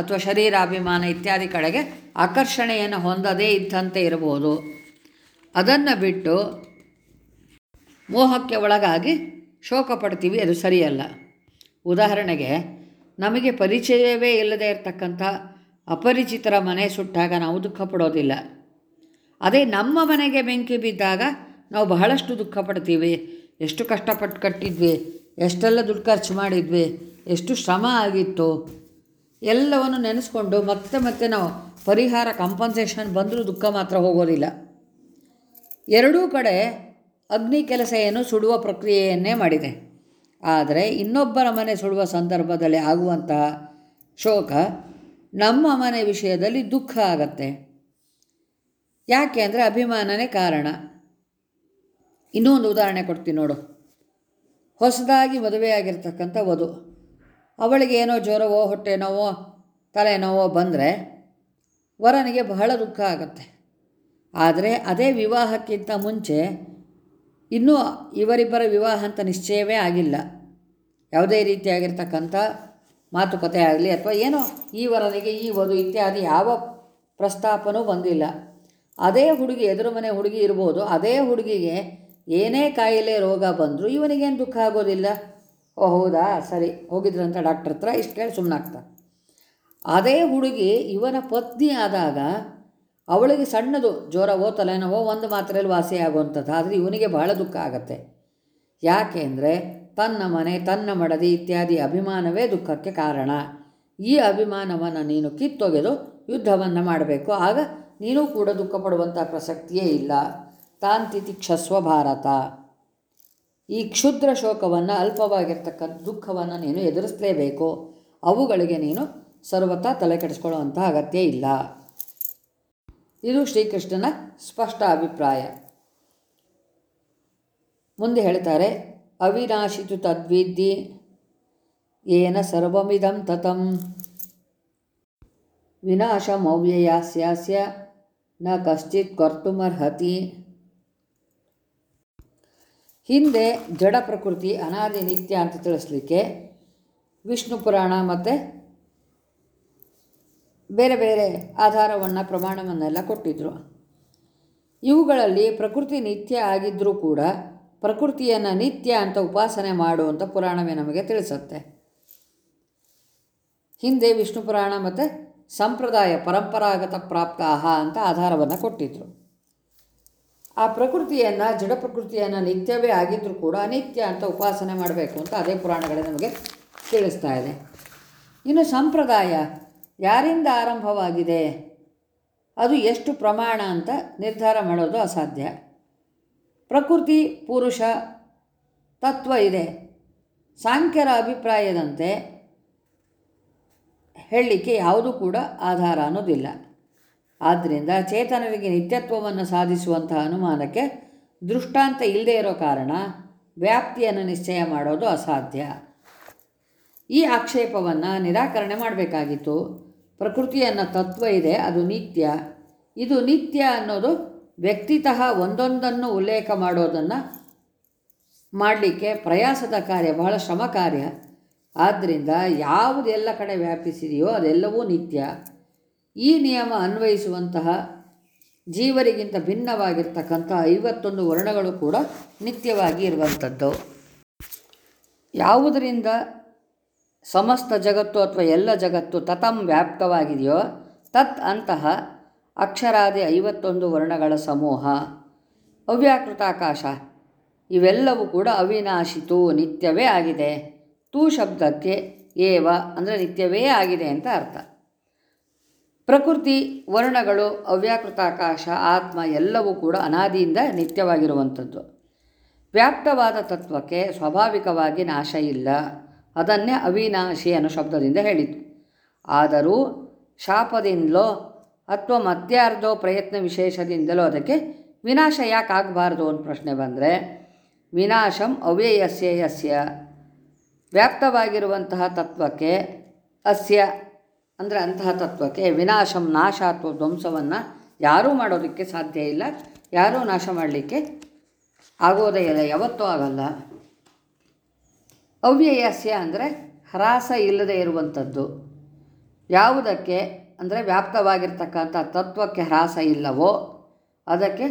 ಅಥವಾ ಶರೀರಾಭಿಮಾನ ಇತ್ಯಾದಿ ಕಡೆಗೆ ಆಕರ್ಷಣೆಯನ್ನು ಹೊಂದದೇ ಇದ್ದಂತೆ ಇರಬಹುದು. ಅದನ್ನು ಬಿಟ್ಟು ಮೋಹಕ್ಕೆ ಒಳಗಾಗಿ ಶೋಕ ಪಡ್ತೀವಿ, ಅದು ಸರಿಯಲ್ಲ. ಉದಾಹರಣೆಗೆ, ನಮಗೆ ಪರಿಚಯವೇ ಇಲ್ಲದೆ ಇರತಕ್ಕಂಥ ಅಪರಿಚಿತರ ಮನೆ ಸುಟ್ಟಾಗ ನಾವು ದುಃಖ ಪಡೋದಿಲ್ಲ. ಅದೇ ನಮ್ಮ ಮನೆಗೆ ಬೆಂಕಿ ಬಿದ್ದಾಗ ನಾವು ಬಹಳಷ್ಟು ದುಃಖ ಪಡ್ತೀವಿ. ಎಷ್ಟು ಕಷ್ಟಪಟ್ಟು ಕಟ್ಟಿದ್ವಿ, ಎಷ್ಟೆಲ್ಲ ದುಡ್ಡು ಖರ್ಚು ಮಾಡಿದ್ವಿ, ಎಷ್ಟು ಶ್ರಮ ಆಗಿತ್ತು. ಎಲ್ಲವನ್ನು ನೆನೆಸ್ಕೊಂಡು ಮತ್ತೆ ಮತ್ತೆ ನಾವು ಪರಿಹಾರ ಕಂಪನ್ಸೇಷನ್ ಬಂದರೂ ದುಃಖ ಮಾತ್ರ ಹೋಗೋದಿಲ್ಲ. ಎರಡೂ ಕಡೆ ಅಗ್ನಿ ಕೆಲಸ ಏನು ಸುಡುವ ಪ್ರಕ್ರಿಯೆಯನ್ನೇ ಮಾಡಿದೆ. ಆದರೆ ಇನ್ನೊಬ್ಬರ ಮನೆ ಸುಡುವ ಸಂದರ್ಭದಲ್ಲಿ ಆಗುವಂತಹ ಶೋಕ ನಮ್ಮ ಮನೆ ವಿಷಯದಲ್ಲಿ ದುಃಖ ಆಗತ್ತೆ. ಯಾಕೆ ಅಂದರೆ ಅಭಿಮಾನನೇ ಕಾರಣ. ಇನ್ನೂ ಒಂದು ಉದಾಹರಣೆ ಕೊಡ್ತೀನಿ ನೋಡು. ಹೊಸದಾಗಿ ಮದುವೆಯಾಗಿರ್ತಕ್ಕಂಥ ವಧು. ಅವಳಿಗೆ ಏನೋ ಜ್ವರವೋ ಹೊಟ್ಟೆ ನೋವೋ ತಲೆನೋವೋ ಬಂದರೆ ವರನಿಗೆ ಬಹಳ ದುಃಖ ಆಗುತ್ತೆ. ಆದರೆ ಅದೇ ವಿವಾಹಕ್ಕಿಂತ ಮುಂಚೆ ಇನ್ನೂ ಇವರಿಬ್ಬರ ವಿವಾಹ ಅಂತ ನಿಶ್ಚಯವೇ ಆಗಿಲ್ಲ. ಯಾವುದೇ ರೀತಿಯಾಗಿರ್ತಕ್ಕಂಥ ಮಾತುಕತೆ ಆಗಲಿ ಅಥವಾ ಏನೋ ಈ ವರನಿಗೆ, ಈ ವಧು ಇತ್ಯಾದಿ ಯಾವ ಪ್ರಸ್ತಾಪನೂ ಬಂದಿಲ್ಲ. ಅದೇ ಹುಡುಗಿ, ಎದುರು ಮನೆ ಹುಡುಗಿ ಇರ್ಬೋದು, ಅದೇ ಹುಡುಗಿಗೆ ಏನೇ ಕಾಯಿಲೆ ರೋಗ ಬಂದರೂ ಇವನಿಗೇನು ದುಃಖ ಆಗೋದಿಲ್ಲ. ಓ, ಹೌದಾ? ಸರಿ, ಹೋಗಿದ್ರಂತ ಡಾಕ್ಟ್ರ್ ಹತ್ರ ಇಷ್ಟು ಕೇಳಿ ಸುಮ್ಮನಾಗ್ತಾ ಅದೇ ಹುಡುಗಿ ಇವನ ಪತ್ನಿ ಆದಾಗ ಅವಳಿಗೆ ಸಣ್ಣದು ಜ್ವರವೋ ತಲೆನೋವೋ ಒಂದು ಮಾತ್ರೆಯಲ್ಲಿ ವಾಸಿಯಾಗುವಂಥದ್ದು ಆದರೆ ಇವನಿಗೆ ಬಹಳ ದುಃಖ ಆಗತ್ತೆ. ಯಾಕೆ ತನ್ನ ಮನೆ, ತನ್ನ ಮಡದಿ ಇತ್ಯಾದಿ ಅಭಿಮಾನವೇ ದುಃಖಕ್ಕೆ ಕಾರಣ. ಈ ಅಭಿಮಾನವನ್ನು ನೀನು ಕಿತ್ತೊಗೆದು ಯುದ್ಧವನ್ನು ಮಾಡಬೇಕು. ಆಗ ನೀನು ಕೂಡ ದುಃಖಪಡುವಂಥ ಪ್ರಸಕ್ತಿಯೇ ಇಲ್ಲ. ತಾಂತಿತಿಕ್ಷಸ್ವ ಭಾರತ. ಈ ಕ್ಷುದ್ರ ಶೋಕವನ್ನು, ಅಲ್ಪವಾಗಿರ್ತಕ್ಕಂಥ ದುಃಖವನ್ನು ನೀನು ಎದುರಿಸಲೇಬೇಕು. ಅವುಗಳಿಗೆ ನೀನು ಸರ್ವತಾ ತಲೆ ಕೆಡಿಸ್ಕೊಳ್ಳುವಂಥ ಅಗತ್ಯ ಇಲ್ಲ. ಇದು ಶ್ರೀಕೃಷ್ಣನ ಸ್ಪಷ್ಟ ಅಭಿಪ್ರಾಯ. ಮುಂದೆ ಹೇಳ್ತಾರೆ, ಅವಿನಾಶಿತು ತದ್ವಿದ್ದಿ ಏನ ಸರ್ವಮಿದಂ ತತಂ. ವಿನಾಶಮವ್ಯಯಾಸ್ಯಾಸ್ಯ ನ ಕಶ್ಚಿತ್ ಕರ್ತುಮರ್ಹತಿ ಹಿಂದೆ ಜಡ ಪ್ರಕೃತಿ, ಅನಾದಿ ನಿತ್ಯ ಅಂತ ತಿಳಿಸ್ಲಿಕ್ಕೆ ವಿಷ್ಣು ಪುರಾಣ ಮತ್ತು ಬೇರೆ ಬೇರೆ ಆಧಾರವನ್ನು ಪ್ರಮಾಣವನ್ನೆಲ್ಲ ಕೊಟ್ಟಿದ್ದರು ಇವುಗಳಲ್ಲಿ ಪ್ರಕೃತಿ ನಿತ್ಯ ಆಗಿದ್ದರೂ ಕೂಡ ಪ್ರಕೃತಿಯನ್ನು ನಿತ್ಯ ಅಂತ ಉಪಾಸನೆ ಮಾಡುವಂಥ ಪುರಾಣವೇ ನಮಗೆ ತಿಳಿಸುತ್ತೆ. ಹಿಂದೆ ವಿಷ್ಣು ಪುರಾಣ ಮತ್ತು ಸಂಪ್ರದಾಯ ಪರಂಪರಾಗತ ಪ್ರಾಪ್ತಾಹ ಅಂತ ಆಧಾರವನ್ನು ಕೊಟ್ಟಿದ್ದರು ಆ ಪ್ರಕೃತಿಯನ್ನು, ಜಡ ಪ್ರಕೃತಿಯನ್ನು ನಿತ್ಯವೇ ಆಗಿದ್ದರೂ ಕೂಡ ಅನಿತ್ಯ ಅಂತ ಉಪಾಸನೆ ಮಾಡಬೇಕು ಅಂತ ಅದೇ ಪುರಾಣಗಳೇ ನಮಗೆ ತಿಳಿಸ್ತಾ ಇದೆ. ಇನ್ನು ಸಂಪ್ರದಾಯ ಯಾರಿಂದ ಆರಂಭವಾಗಿದೆ? ಅದು ಎಷ್ಟು ಪ್ರಮಾಣ ಅಂತ ನಿರ್ಧಾರ ಮಾಡೋದು ಅಸಾಧ್ಯ. ಪ್ರಕೃತಿ, ಪುರುಷ, ತತ್ವ ಇದೆ. ಸಾಂಖ್ಯರ ಅಭಿಪ್ರಾಯದಂತೆ ಹೇಳಲಿಕ್ಕೆ ಯಾವುದೂ ಕೂಡ ಆಧಾರ ಅನ್ನೋದಿಲ್ಲ. ಆದ್ದರಿಂದ ಚೇತನರಿಗೆ ನಿತ್ಯತ್ವವನ್ನು ಸಾಧಿಸುವಂತಹ ಅನುಮಾನಕ್ಕೆ ದೃಷ್ಟಾಂತ ಇಲ್ಲದೇ ಇರೋ ಕಾರಣ ವ್ಯಾಪ್ತಿಯನ್ನು ನಿಶ್ಚಯ ಮಾಡೋದು ಅಸಾಧ್ಯ. ಈ ಆಕ್ಷೇಪವನ್ನು ನಿರಾಕರಣೆ ಮಾಡಬೇಕಾಗಿತ್ತು. ಪ್ರಕೃತಿಯನ್ನು ತತ್ವ ಇದೆ, ಅದು ನಿತ್ಯ. ಇದು ನಿತ್ಯ ಅನ್ನೋದು ವ್ಯಕ್ತಿತಃ ಒಂದೊಂದನ್ನು ಉಲ್ಲೇಖ ಮಾಡೋದನ್ನು ಮಾಡಲಿಕ್ಕೆ ಪ್ರಯಾಸದ ಕಾರ್ಯ, ಬಹಳ ಶ್ರಮ ಕಾರ್ಯ ಆದ್ದರಿಂದ ಯಾವುದೆಲ್ಲ ಕಡೆ ವ್ಯಾಪಿಸಿದೆಯೋ ಅದೆಲ್ಲವೂ ನಿತ್ಯ. ಈ ನಿಯಮ ಅನ್ವಯಿಸುವಂತಹ ಜೀವರಿಗಿಂತ ಭಿನ್ನವಾಗಿರ್ತಕ್ಕಂಥ ಐವತ್ತೊಂದು ವರ್ಣಗಳು ಕೂಡ ನಿತ್ಯವಾಗಿ ಇರುವಂಥದ್ದು. ಯಾವುದರಿಂದ ಸಮಸ್ತ ಜಗತ್ತು ಅಥವಾ ಎಲ್ಲ ಜಗತ್ತು ತತಂ ವ್ಯಾಪ್ತವಾಗಿದೆಯೋ ತತ್ ಅಂತಹ ಅಕ್ಷರಾದಿ ಐವತ್ತೊಂದು ವರ್ಣಗಳ ಸಮೂಹ, ಅವ್ಯಾಕೃತಾಕಾಶ ಇವೆಲ್ಲವೂ ಕೂಡ ಅವಿನಾಶಿತು ನಿತ್ಯವೇ ಆಗಿದೆ. ತೂ ಶಬ್ದಕ್ಕೆ ಏವ ಅಂದರೆ ನಿತ್ಯವೇ ಆಗಿದೆ ಅಂತ ಅರ್ಥ. ಪ್ರಕೃತಿ, ವರ್ಣಗಳು, ಅವ್ಯಾಕೃತಾಕಾಶ, ಆತ್ಮ ಎಲ್ಲವೂ ಕೂಡ ಅನಾದಿಯಿಂದ ನಿತ್ಯವಾಗಿರುವಂಥದ್ದು. ವ್ಯಾಪ್ತವಾದ ತತ್ವಕ್ಕೆ ಸ್ವಾಭಾವಿಕವಾಗಿ ನಾಶ ಇಲ್ಲ. ಅದನ್ನೇ ಅವಿನಾಶಿ ಅನ್ನೋ ಶಬ್ದದಿಂದ ಹೇಳಿತು ಆದರೂ ಶಾಪದಿಂದಲೋ ಅಥವಾ ಮತ್ಯಾರ್ಧೋ ಪ್ರಯತ್ನ ವಿಶೇಷದಿಂದಲೋ ಅದಕ್ಕೆ ವಿನಾಶ ಯಾಕೆ ಆಗಬಾರ್ದು ಅಂತ ಪ್ರಶ್ನೆ ಬಂದರೆ, ವಿನಾಶಂ ಅವ್ಯಯಸ್ಯ ಯಸ್ಯ. ವ್ಯಾಪ್ತವಾಗಿರುವಂತಹ ತತ್ವಕ್ಕೆ ಅಸ್ಯ ಅಂದರೆ ಅಂತಹ ತತ್ವಕ್ಕೆ ವಿನಾಶಂ ನಾಶ ಅಥವಾ ಧ್ವಂಸವನ್ನು ಯಾರೂ ಮಾಡೋದಕ್ಕೆ ಸಾಧ್ಯ ಇಲ್ಲ, ಯಾರೂ ನಾಶ ಮಾಡಲಿಕ್ಕೆ ಆಗೋದೇ ಇಲ್ಲ, ಯಾವತ್ತೂ ಆಗಲ್ಲ. ಅವ್ಯಯಸ್ಯ ಅಂದರೆ ಹ್ರಾಸ ಇಲ್ಲದೆ ಇರುವಂಥದ್ದು. ಯಾವುದಕ್ಕೆ ಅಂದರೆ ವ್ಯಾಪ್ತವಾಗಿರ್ತಕ್ಕಂಥ ತತ್ವಕ್ಕೆ ಹ್ರಾಸ ಇಲ್ಲವೋ ಅದಕ್ಕೆ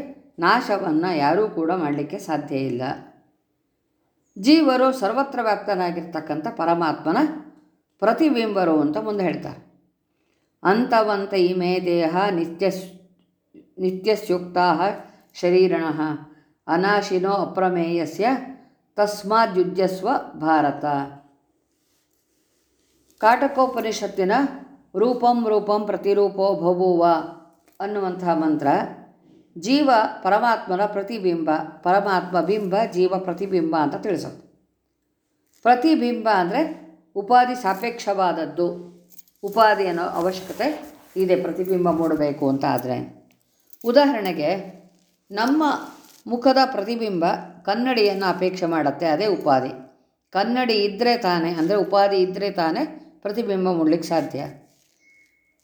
ನಾಶವನ್ನು ಯಾರೂ ಕೂಡ ಮಾಡಲಿಕ್ಕೆ ಸಾಧ್ಯ ಇಲ್ಲ. ಜೀವರು ಸರ್ವತ್ರ ವ್ಯಾಪ್ತನಾಗಿರ್ತಕ್ಕಂಥ ಪರಮಾತ್ಮನ ಪ್ರತಿಬಿಂಬರು ಅಂತ ಮುಂದೆ ಹೇಳ್ತಾರೆ. ಅಂತವಂತ ಇಮೇ ದೇಹ ನಿತ್ಯ ನಿತ್ಯಸ್ಯುಕ್ತ ಶರೀರಣ ಅನಾಶಿನೋ ಅಪ್ರಮೇಯಸ್ಯ ತಸ್ಮಾದ್ಯುಜ್ಯಸ್ವ ಭಾರತ. ಕಾಟಕೋಪನಿಷತ್ತಿನ ರೂಪಂ ರೂಪಂ ಪ್ರತಿರೂಪೋ ಭಭುವ ಅನ್ನುವಂತಹ ಮಂತ್ರ ಜೀವ ಪರಮಾತ್ಮನ ಪ್ರತಿಬಿಂಬ, ಪರಮಾತ್ಮ ಬಿಂಬ, ಜೀವ ಪ್ರತಿಬಿಂಬ ಅಂತ ತಿಳಿಸುತ್ತೆ ಪ್ರತಿಬಿಂಬ ಅಂದರೆ ಉಪಾಧಿ ಸಾಪೇಕ್ಷವಾದದ್ದು. ಉಪಾಧಿ ಅನ್ನೋ ಅವಶ್ಯಕತೆ ಇದೆ, ಪ್ರತಿಬಿಂಬ ಮೂಡಬೇಕು ಅಂತ ಆದರೆ. ಉದಾಹರಣೆಗೆ, ನಮ್ಮ ಮುಖದ ಪ್ರತಿಬಿಂಬ ಕನ್ನಡಿಯನ್ನು ಅಪೇಕ್ಷೆ ಮಾಡುತ್ತೆ, ಅದೇ ಉಪಾಧಿ. ಕನ್ನಡಿ ಇದ್ದರೆ ತಾನೇ, ಅಂದರೆ ಉಪಾಧಿ ಇದ್ದರೆ ತಾನೇ ಪ್ರತಿಬಿಂಬ ಮೂಡಲಿಕ್ಕೆ ಸಾಧ್ಯ.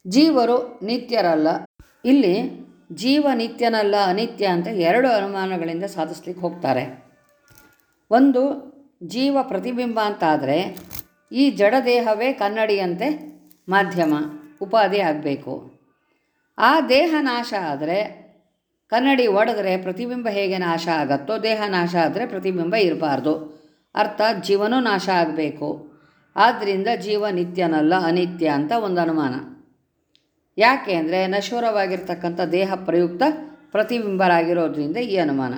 ಜೀವರು ನಿತ್ಯರಲ್ಲ. ಇಲ್ಲಿ ಜೀವ ನಿತ್ಯನಲ್ಲ ಅನಿತ್ಯ ಅಂತ ಎರಡು ಅನುಮಾನಗಳಿಂದ ಸಾಧಿಸ್ಲಿಕ್ಕೆ ಹೋಗ್ತಾರೆ. ಒಂದು, ಜೀವ ಪ್ರತಿಬಿಂಬ ಅಂತ ಆದರೆ ಈ ಜಡದೇಹವೇ ಕನ್ನಡಿಯಂತೆ ಮಾಧ್ಯಮ, ಉಪಾಧಿ ಆಗಬೇಕು. ಆ ದೇಹ ನಾಶ ಆದರೆ ಕನ್ನಡಿ ಒಡೆದ್ರೆ ಪ್ರತಿಬಿಂಬ ಹೇಗೆ ನಾಶ ಆಗತ್ತೋ, ದೇಹ ನಾಶ ಆದರೆ ಪ್ರತಿಬಿಂಬ ಇರಬಾರ್ದು. ಅರ್ಥಾತ್ ಜೀವನೂ ನಾಶ ಆಗಬೇಕು. ಆದ್ದರಿಂದ ಜೀವ ನಿತ್ಯನಲ್ಲ ಅನಿತ್ಯ ಅಂತ ಒಂದು ಅನುಮಾನ. ಯಾಕೆ ಅಂದರೆ ನಶ್ವರವಾಗಿರ್ತಕ್ಕಂಥ ದೇಹ ಪ್ರಯುಕ್ತ ಪ್ರತಿಬಿಂಬರಾಗಿರೋದ್ರಿಂದ ಈ ಅನುಮಾನ.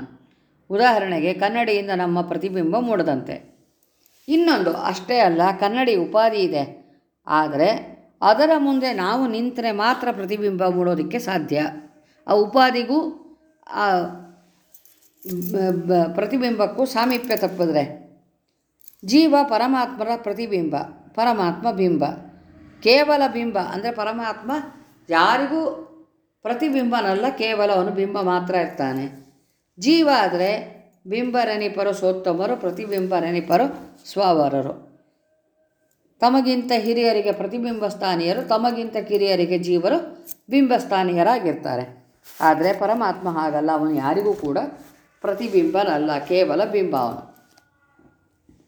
ಉದಾಹರಣೆಗೆ ಕನ್ನಡಿಯಿಂದ ನಮ್ಮ ಪ್ರತಿಬಿಂಬ ಮೂಡದಂತೆ. ಇನ್ನೊಂದು, ಅಷ್ಟೇ ಅಲ್ಲ, ಕನ್ನಡಿ ಉಪಾಧಿ ಇದೆ. ಆದರೆ ಅದರ ಮುಂದೆ ನಾವು ನಿಂತರೆ ಮಾತ್ರ ಪ್ರತಿಬಿಂಬ ಮೂಡೋದಕ್ಕೆ ಸಾಧ್ಯ. ಆ ಉಪಾಧಿಗೂ, ಆ ಪ್ರತಿಬಿಂಬಕ್ಕೂ ಸಾಮೀಪ್ಯ ತಪ್ಪಿದ್ರೆ ಜೀವ ಪರಮಾತ್ಮರ ಪ್ರತಿಬಿಂಬ, ಪರಮಾತ್ಮ ಬಿಂಬ. ಕೇವಲ ಬಿಂಬ ಅಂದರೆ ಪರಮಾತ್ಮ ಯಾರಿಗೂ ಪ್ರತಿಬಿಂಬನಲ್ಲ, ಕೇವಲ ಅವನು ಬಿಂಬ ಮಾತ್ರ ಇರ್ತಾನೆ. ಜೀವ ಆದರೆ ಬಿಂಬರನಿಪರು ಸೋತ್ತಮರು ಪ್ರತಿಬಿಂಬರನಿಪರು ಸ್ವವರರು. ತಮಗಿಂತ ಹಿರಿಯರಿಗೆ ಪ್ರತಿಬಿಂಬ ಸ್ಥಾನೀಯರು, ತಮಗಿಂತ ಕಿರಿಯರಿಗೆ ಜೀವರು ಬಿಂಬಸ್ಥಾನೀಯರಾಗಿರ್ತಾರೆ. ಆದರೆ ಪರಮಾತ್ಮ ಹಾಗಲ್ಲ, ಅವನು ಯಾರಿಗೂ ಕೂಡ ಪ್ರತಿಬಿಂಬನಲ್ಲ, ಕೇವಲ ಬಿಂಬ ಅವನು.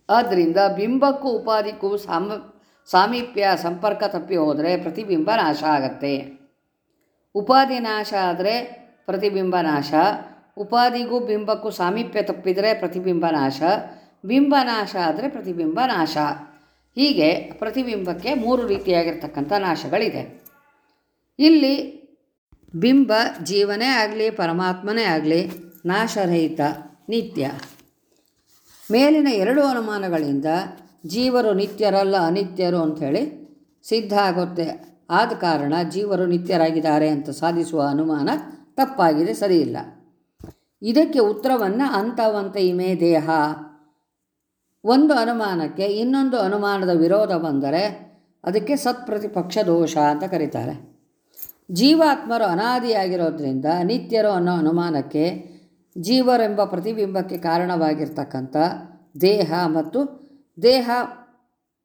ಆದ್ದರಿಂದ ಬಿಂಬಕ್ಕೂ ಉಪಾಧಿಕ್ಕೂ ಸಾಮ ಸಾಮೀಪ್ಯ ಸಂಪರ್ಕ ತಪ್ಪಿ ಹೋದರೆ ಪ್ರತಿಬಿಂಬ ನಾಶ ಆಗತ್ತೆ. ಉಪಾಧಿ ನಾಶ ಆದರೆ ಪ್ರತಿಬಿಂಬ ನಾಶ. ಉಪಾಧಿಗೂ ಬಿಂಬಕ್ಕೂ ಸಾಮೀಪ್ಯ ತಪ್ಪಿದರೆ ಪ್ರತಿಬಿಂಬ ನಾಶ. ಬಿಂಬ ನಾಶ ಆದರೆ ಪ್ರತಿಬಿಂಬ ನಾಶ. ಹೀಗೆ ಪ್ರತಿಬಿಂಬಕ್ಕೆ ಮೂರು ರೀತಿಯಾಗಿರ್ತಕ್ಕಂಥ ನಾಶಗಳಿದೆ. ಇಲ್ಲಿ ಬಿಂಬ ಜೀವನೇ ಆಗಲಿ, ಪರಮಾತ್ಮನೇ ಆಗಲಿ, ನಾಶರಹಿತ, ನಿತ್ಯ. ಮೇಲಿನ ಎರಡು ಅನುಮಾನಗಳಿಂದ ಜೀವರು ನಿತ್ಯರಲ್ಲ ಅನಿತ್ಯರು ಅಂಥೇಳಿ ಸಿದ್ಧ ಆಗುತ್ತೆ. ಆದ ಕಾರಣ ಜೀವರು ನಿತ್ಯರಾಗಿದ್ದಾರೆ ಅಂತ ಸಾಧಿಸುವ ಅನುಮಾನ ತಪ್ಪಾಗಿದೆ, ಸರಿಯಿಲ್ಲ. ಇದಕ್ಕೆ ಉತ್ತರವನ್ನು ಅಂತವಂತ ಇಮೆ ದೇಹ. ಒಂದು ಅನುಮಾನಕ್ಕೆ ಇನ್ನೊಂದು ಅನುಮಾನದ ವಿರೋಧ ಬಂದರೆ ಅದಕ್ಕೆ ಸತ್ಪ್ರತಿಪಕ್ಷ ದೋಷ ಅಂತ ಕರೀತಾರೆ. ಜೀವಾತ್ಮರು ಅನಾದಿಯಾಗಿರೋದ್ರಿಂದ ನಿತ್ಯರು ಅನ್ನೋ ಅನುಮಾನಕ್ಕೆ ಜೀವರೆಂಬ ಪ್ರತಿಬಿಂಬಕ್ಕೆ ಕಾರಣವಾಗಿರ್ತಕ್ಕಂಥ ದೇಹ ಮತ್ತು ದೇಹ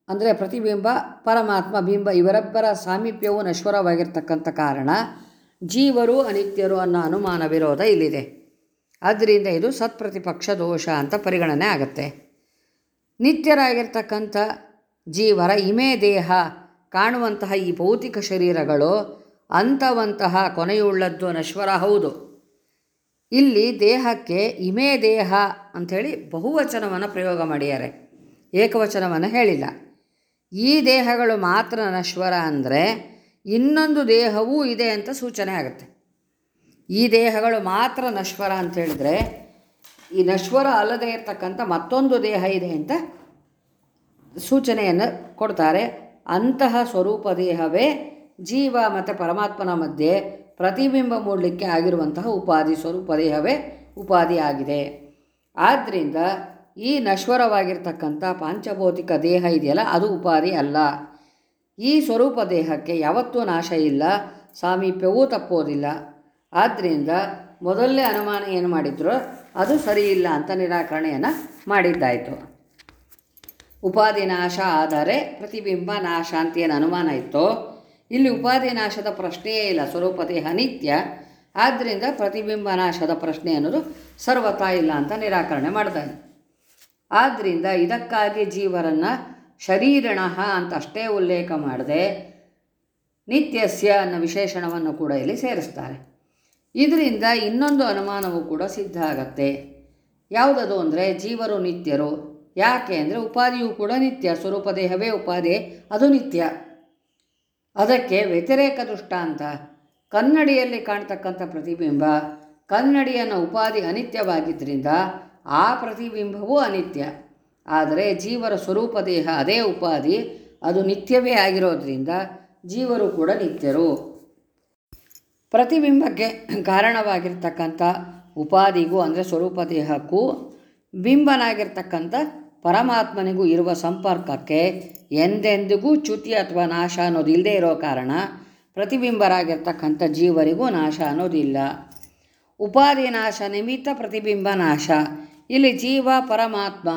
ಅಂದರೆ ಪ್ರತಿಬಿಂಬ, ಪರಮಾತ್ಮ, ಬಿಂಬ ಇವರಬ್ಬರ ಸಾಮೀಪ್ಯವು ನಶ್ವರವಾಗಿರ್ತಕ್ಕಂಥ ಕಾರಣ ಜೀವರು ಅನಿತ್ಯರು ಅನ್ನೋ ಅನುಮಾನ ವಿರೋಧ ಇಲ್ಲಿದೆ. ಆದ್ದರಿಂದ ಇದು ಸತ್ಪ್ರತಿಪಕ್ಷ ದೋಷ ಅಂತ ಪರಿಗಣನೆ ಆಗುತ್ತೆ. ನಿತ್ಯರಾಗಿರ್ತಕ್ಕಂಥ ಜೀವರ ಇಮೇ ದೇಹ ಕಾಣುವಂತಹ ಈ ಭೌತಿಕ ಶರೀರಗಳು ಅಂಥವಂತಹ ಕೊನೆಯುಳ್ಳದ್ದು ನಶ್ವರ ಹೌದು. ಇಲ್ಲಿ ದೇಹಕ್ಕೆ ಇಮೇ ದೇಹ ಅಂಥೇಳಿ ಬಹುವಚನವನ್ನು ಪ್ರಯೋಗ ಮಾಡಿದ್ದಾರೆ ಏಕವಚನವನ್ನು ಹೇಳಿಲ್ಲ. ಈ ದೇಹಗಳು ಮಾತ್ರ ನಶ್ವರ ಅಂದರೆ ಇನ್ನೊಂದು ದೇಹವೂ ಇದೆ ಅಂತ ಸೂಚನೆ ಆಗುತ್ತೆ. ಈ ದೇಹಗಳು ಮಾತ್ರ ನಶ್ವರ ಅಂತ ಹೇಳಿದರೆ ಈ ನಶ್ವರ ಅಲ್ಲದೇ ಇರತಕ್ಕಂಥ ಮತ್ತೊಂದು ದೇಹ ಇದೆ ಅಂತ ಸೂಚನೆಯನ್ನು ಕೊಡ್ತಾರೆ. ಅಂತಹ ಸ್ವರೂಪ ದೇಹವೇ ಜೀವ ಮತ್ತು ಪರಮಾತ್ಮನ ಮಧ್ಯೆ ಪ್ರತಿಬಿಂಬ ಮೂಡಲಿಕ್ಕೆ ಆಗಿರುವಂತಹ ಉಪಾಧಿ ಸ್ವರೂಪ ದೇಹವೇ ಉಪಾಧಿ ಆಗಿದೆ ಆದ್ದರಿಂದ ಈ ನಶ್ವರವಾಗಿರ್ತಕ್ಕಂಥ ಪಾಂಚಭೌತಿಕ ದೇಹ ಇದೆಯಲ್ಲ, ಅದು ಉಪಾಧಿ ಅಲ್ಲ. ಈ ಸ್ವರೂಪ ದೇಹಕ್ಕೆ ಯಾವತ್ತೂ ನಾಶ ಇಲ್ಲ, ಸಾಮೀಪ್ಯವೂ ತಪ್ಪೋದಿಲ್ಲ. ಆದ್ದರಿಂದ ಮೊದಲನೇ ಅನುಮಾನ ಏನು ಮಾಡಿದ್ರು, ಅದು ಸರಿಯಿಲ್ಲ ಅಂತ ನಿರಾಕರಣೆಯನ್ನು ಮಾಡಿದ್ದಾಯಿತು. ಉಪಾಧಿ ನಾಶ ಆದರೆ ಪ್ರತಿಬಿಂಬ ನಾಶ ಅಂತ ಏನು ಅನುಮಾನ ಇತ್ತು, ಇಲ್ಲಿ ಉಪಾಧಿ ನಾಶದ ಪ್ರಶ್ನೆಯೇ ಇಲ್ಲ, ಸ್ವರೂಪ ದೇಹ ನಿತ್ಯ. ಆದ್ದರಿಂದ ಪ್ರತಿಬಿಂಬ ನಾಶದ ಪ್ರಶ್ನೆ ಅನ್ನೋದು ಸರ್ವತಾ ಇಲ್ಲ ಅಂತ ನಿರಾಕರಣೆ ಮಾಡ್ತಾನೆ ಆದ್ದರಿಂದ ಇದಕ್ಕಾಗಿ ಜೀವರನ್ನು ಶರೀರಣ ಅಂತ ಅಷ್ಟೇ ಉಲ್ಲೇಖ ಮಾಡದೆ ನಿತ್ಯಸ್ಯ ಅನ್ನೋ ವಿಶೇಷಣವನ್ನು ಕೂಡ ಇಲ್ಲಿ ಸೇರಿಸ್ತಾರೆ. ಇದರಿಂದ ಇನ್ನೊಂದು ಅನುಮಾನವೂ ಕೂಡ ಸಿದ್ಧ ಆಗತ್ತೆ. ಯಾವುದದು ಅಂದರೆ ಜೀವರು ನಿತ್ಯರು. ಯಾಕೆ ಅಂದರೆ ಉಪಾಧಿಯು ಕೂಡ ನಿತ್ಯ, ಸ್ವರೂಪ ದೇಹವೇ ಉಪಾಧಿ, ಅದು ನಿತ್ಯ. ಅದಕ್ಕೆ ವ್ಯತಿರೇಕ ದೃಷ್ಟಾಂತ, ಕನ್ನಡಿಯಲ್ಲಿ ಕಾಣ್ತಕ್ಕಂಥ ಪ್ರತಿಬಿಂಬ, ಕನ್ನಡಿಯನ್ನು ಉಪಾಧಿ ಅನಿತ್ಯವಾಗಿದ್ದರಿಂದ ಆ ಪ್ರತಿಬಿಂಬವೂ ಅನಿತ್ಯ. ಆದರೆ ಜೀವರ ಸ್ವರೂಪ ದೇಹ ಅದೇ ಉಪಾಧಿ, ಅದು ನಿತ್ಯವೇ ಆಗಿರೋದ್ರಿಂದ ಜೀವರು ಕೂಡ ನಿತ್ಯರು. ಪ್ರತಿಬಿಂಬಕ್ಕೆ ಕಾರಣವಾಗಿರ್ತಕ್ಕಂಥ ಉಪಾಧಿಗೂ ಅಂದರೆ ಸ್ವರೂಪ ದೇಹಕ್ಕೂ ಬಿಂಬನಾಗಿರ್ತಕ್ಕಂಥ ಪರಮಾತ್ಮನಿಗೂ ಇರುವ ಸಂಪರ್ಕಕ್ಕೆ ಎಂದೆಂದಿಗೂ ಚ್ಯುತಿ ಅಥವಾ ನಾಶ ಅನ್ನೋದು ಇಲ್ಲದೆ ಇರೋ ಕಾರಣ ಪ್ರತಿಬಿಂಬರಾಗಿರ್ತಕ್ಕಂಥ ಜೀವರಿಗೂ ನಾಶ ಅನ್ನೋದಿಲ್ಲ. ಉಪಾಧಿ ನಾಶ, ನಿಮಿತ್ತ ಪ್ರತಿಬಿಂಬ ನಾಶ. ಇಲ್ಲಿ ಜೀವ ಪರಮಾತ್ಮ.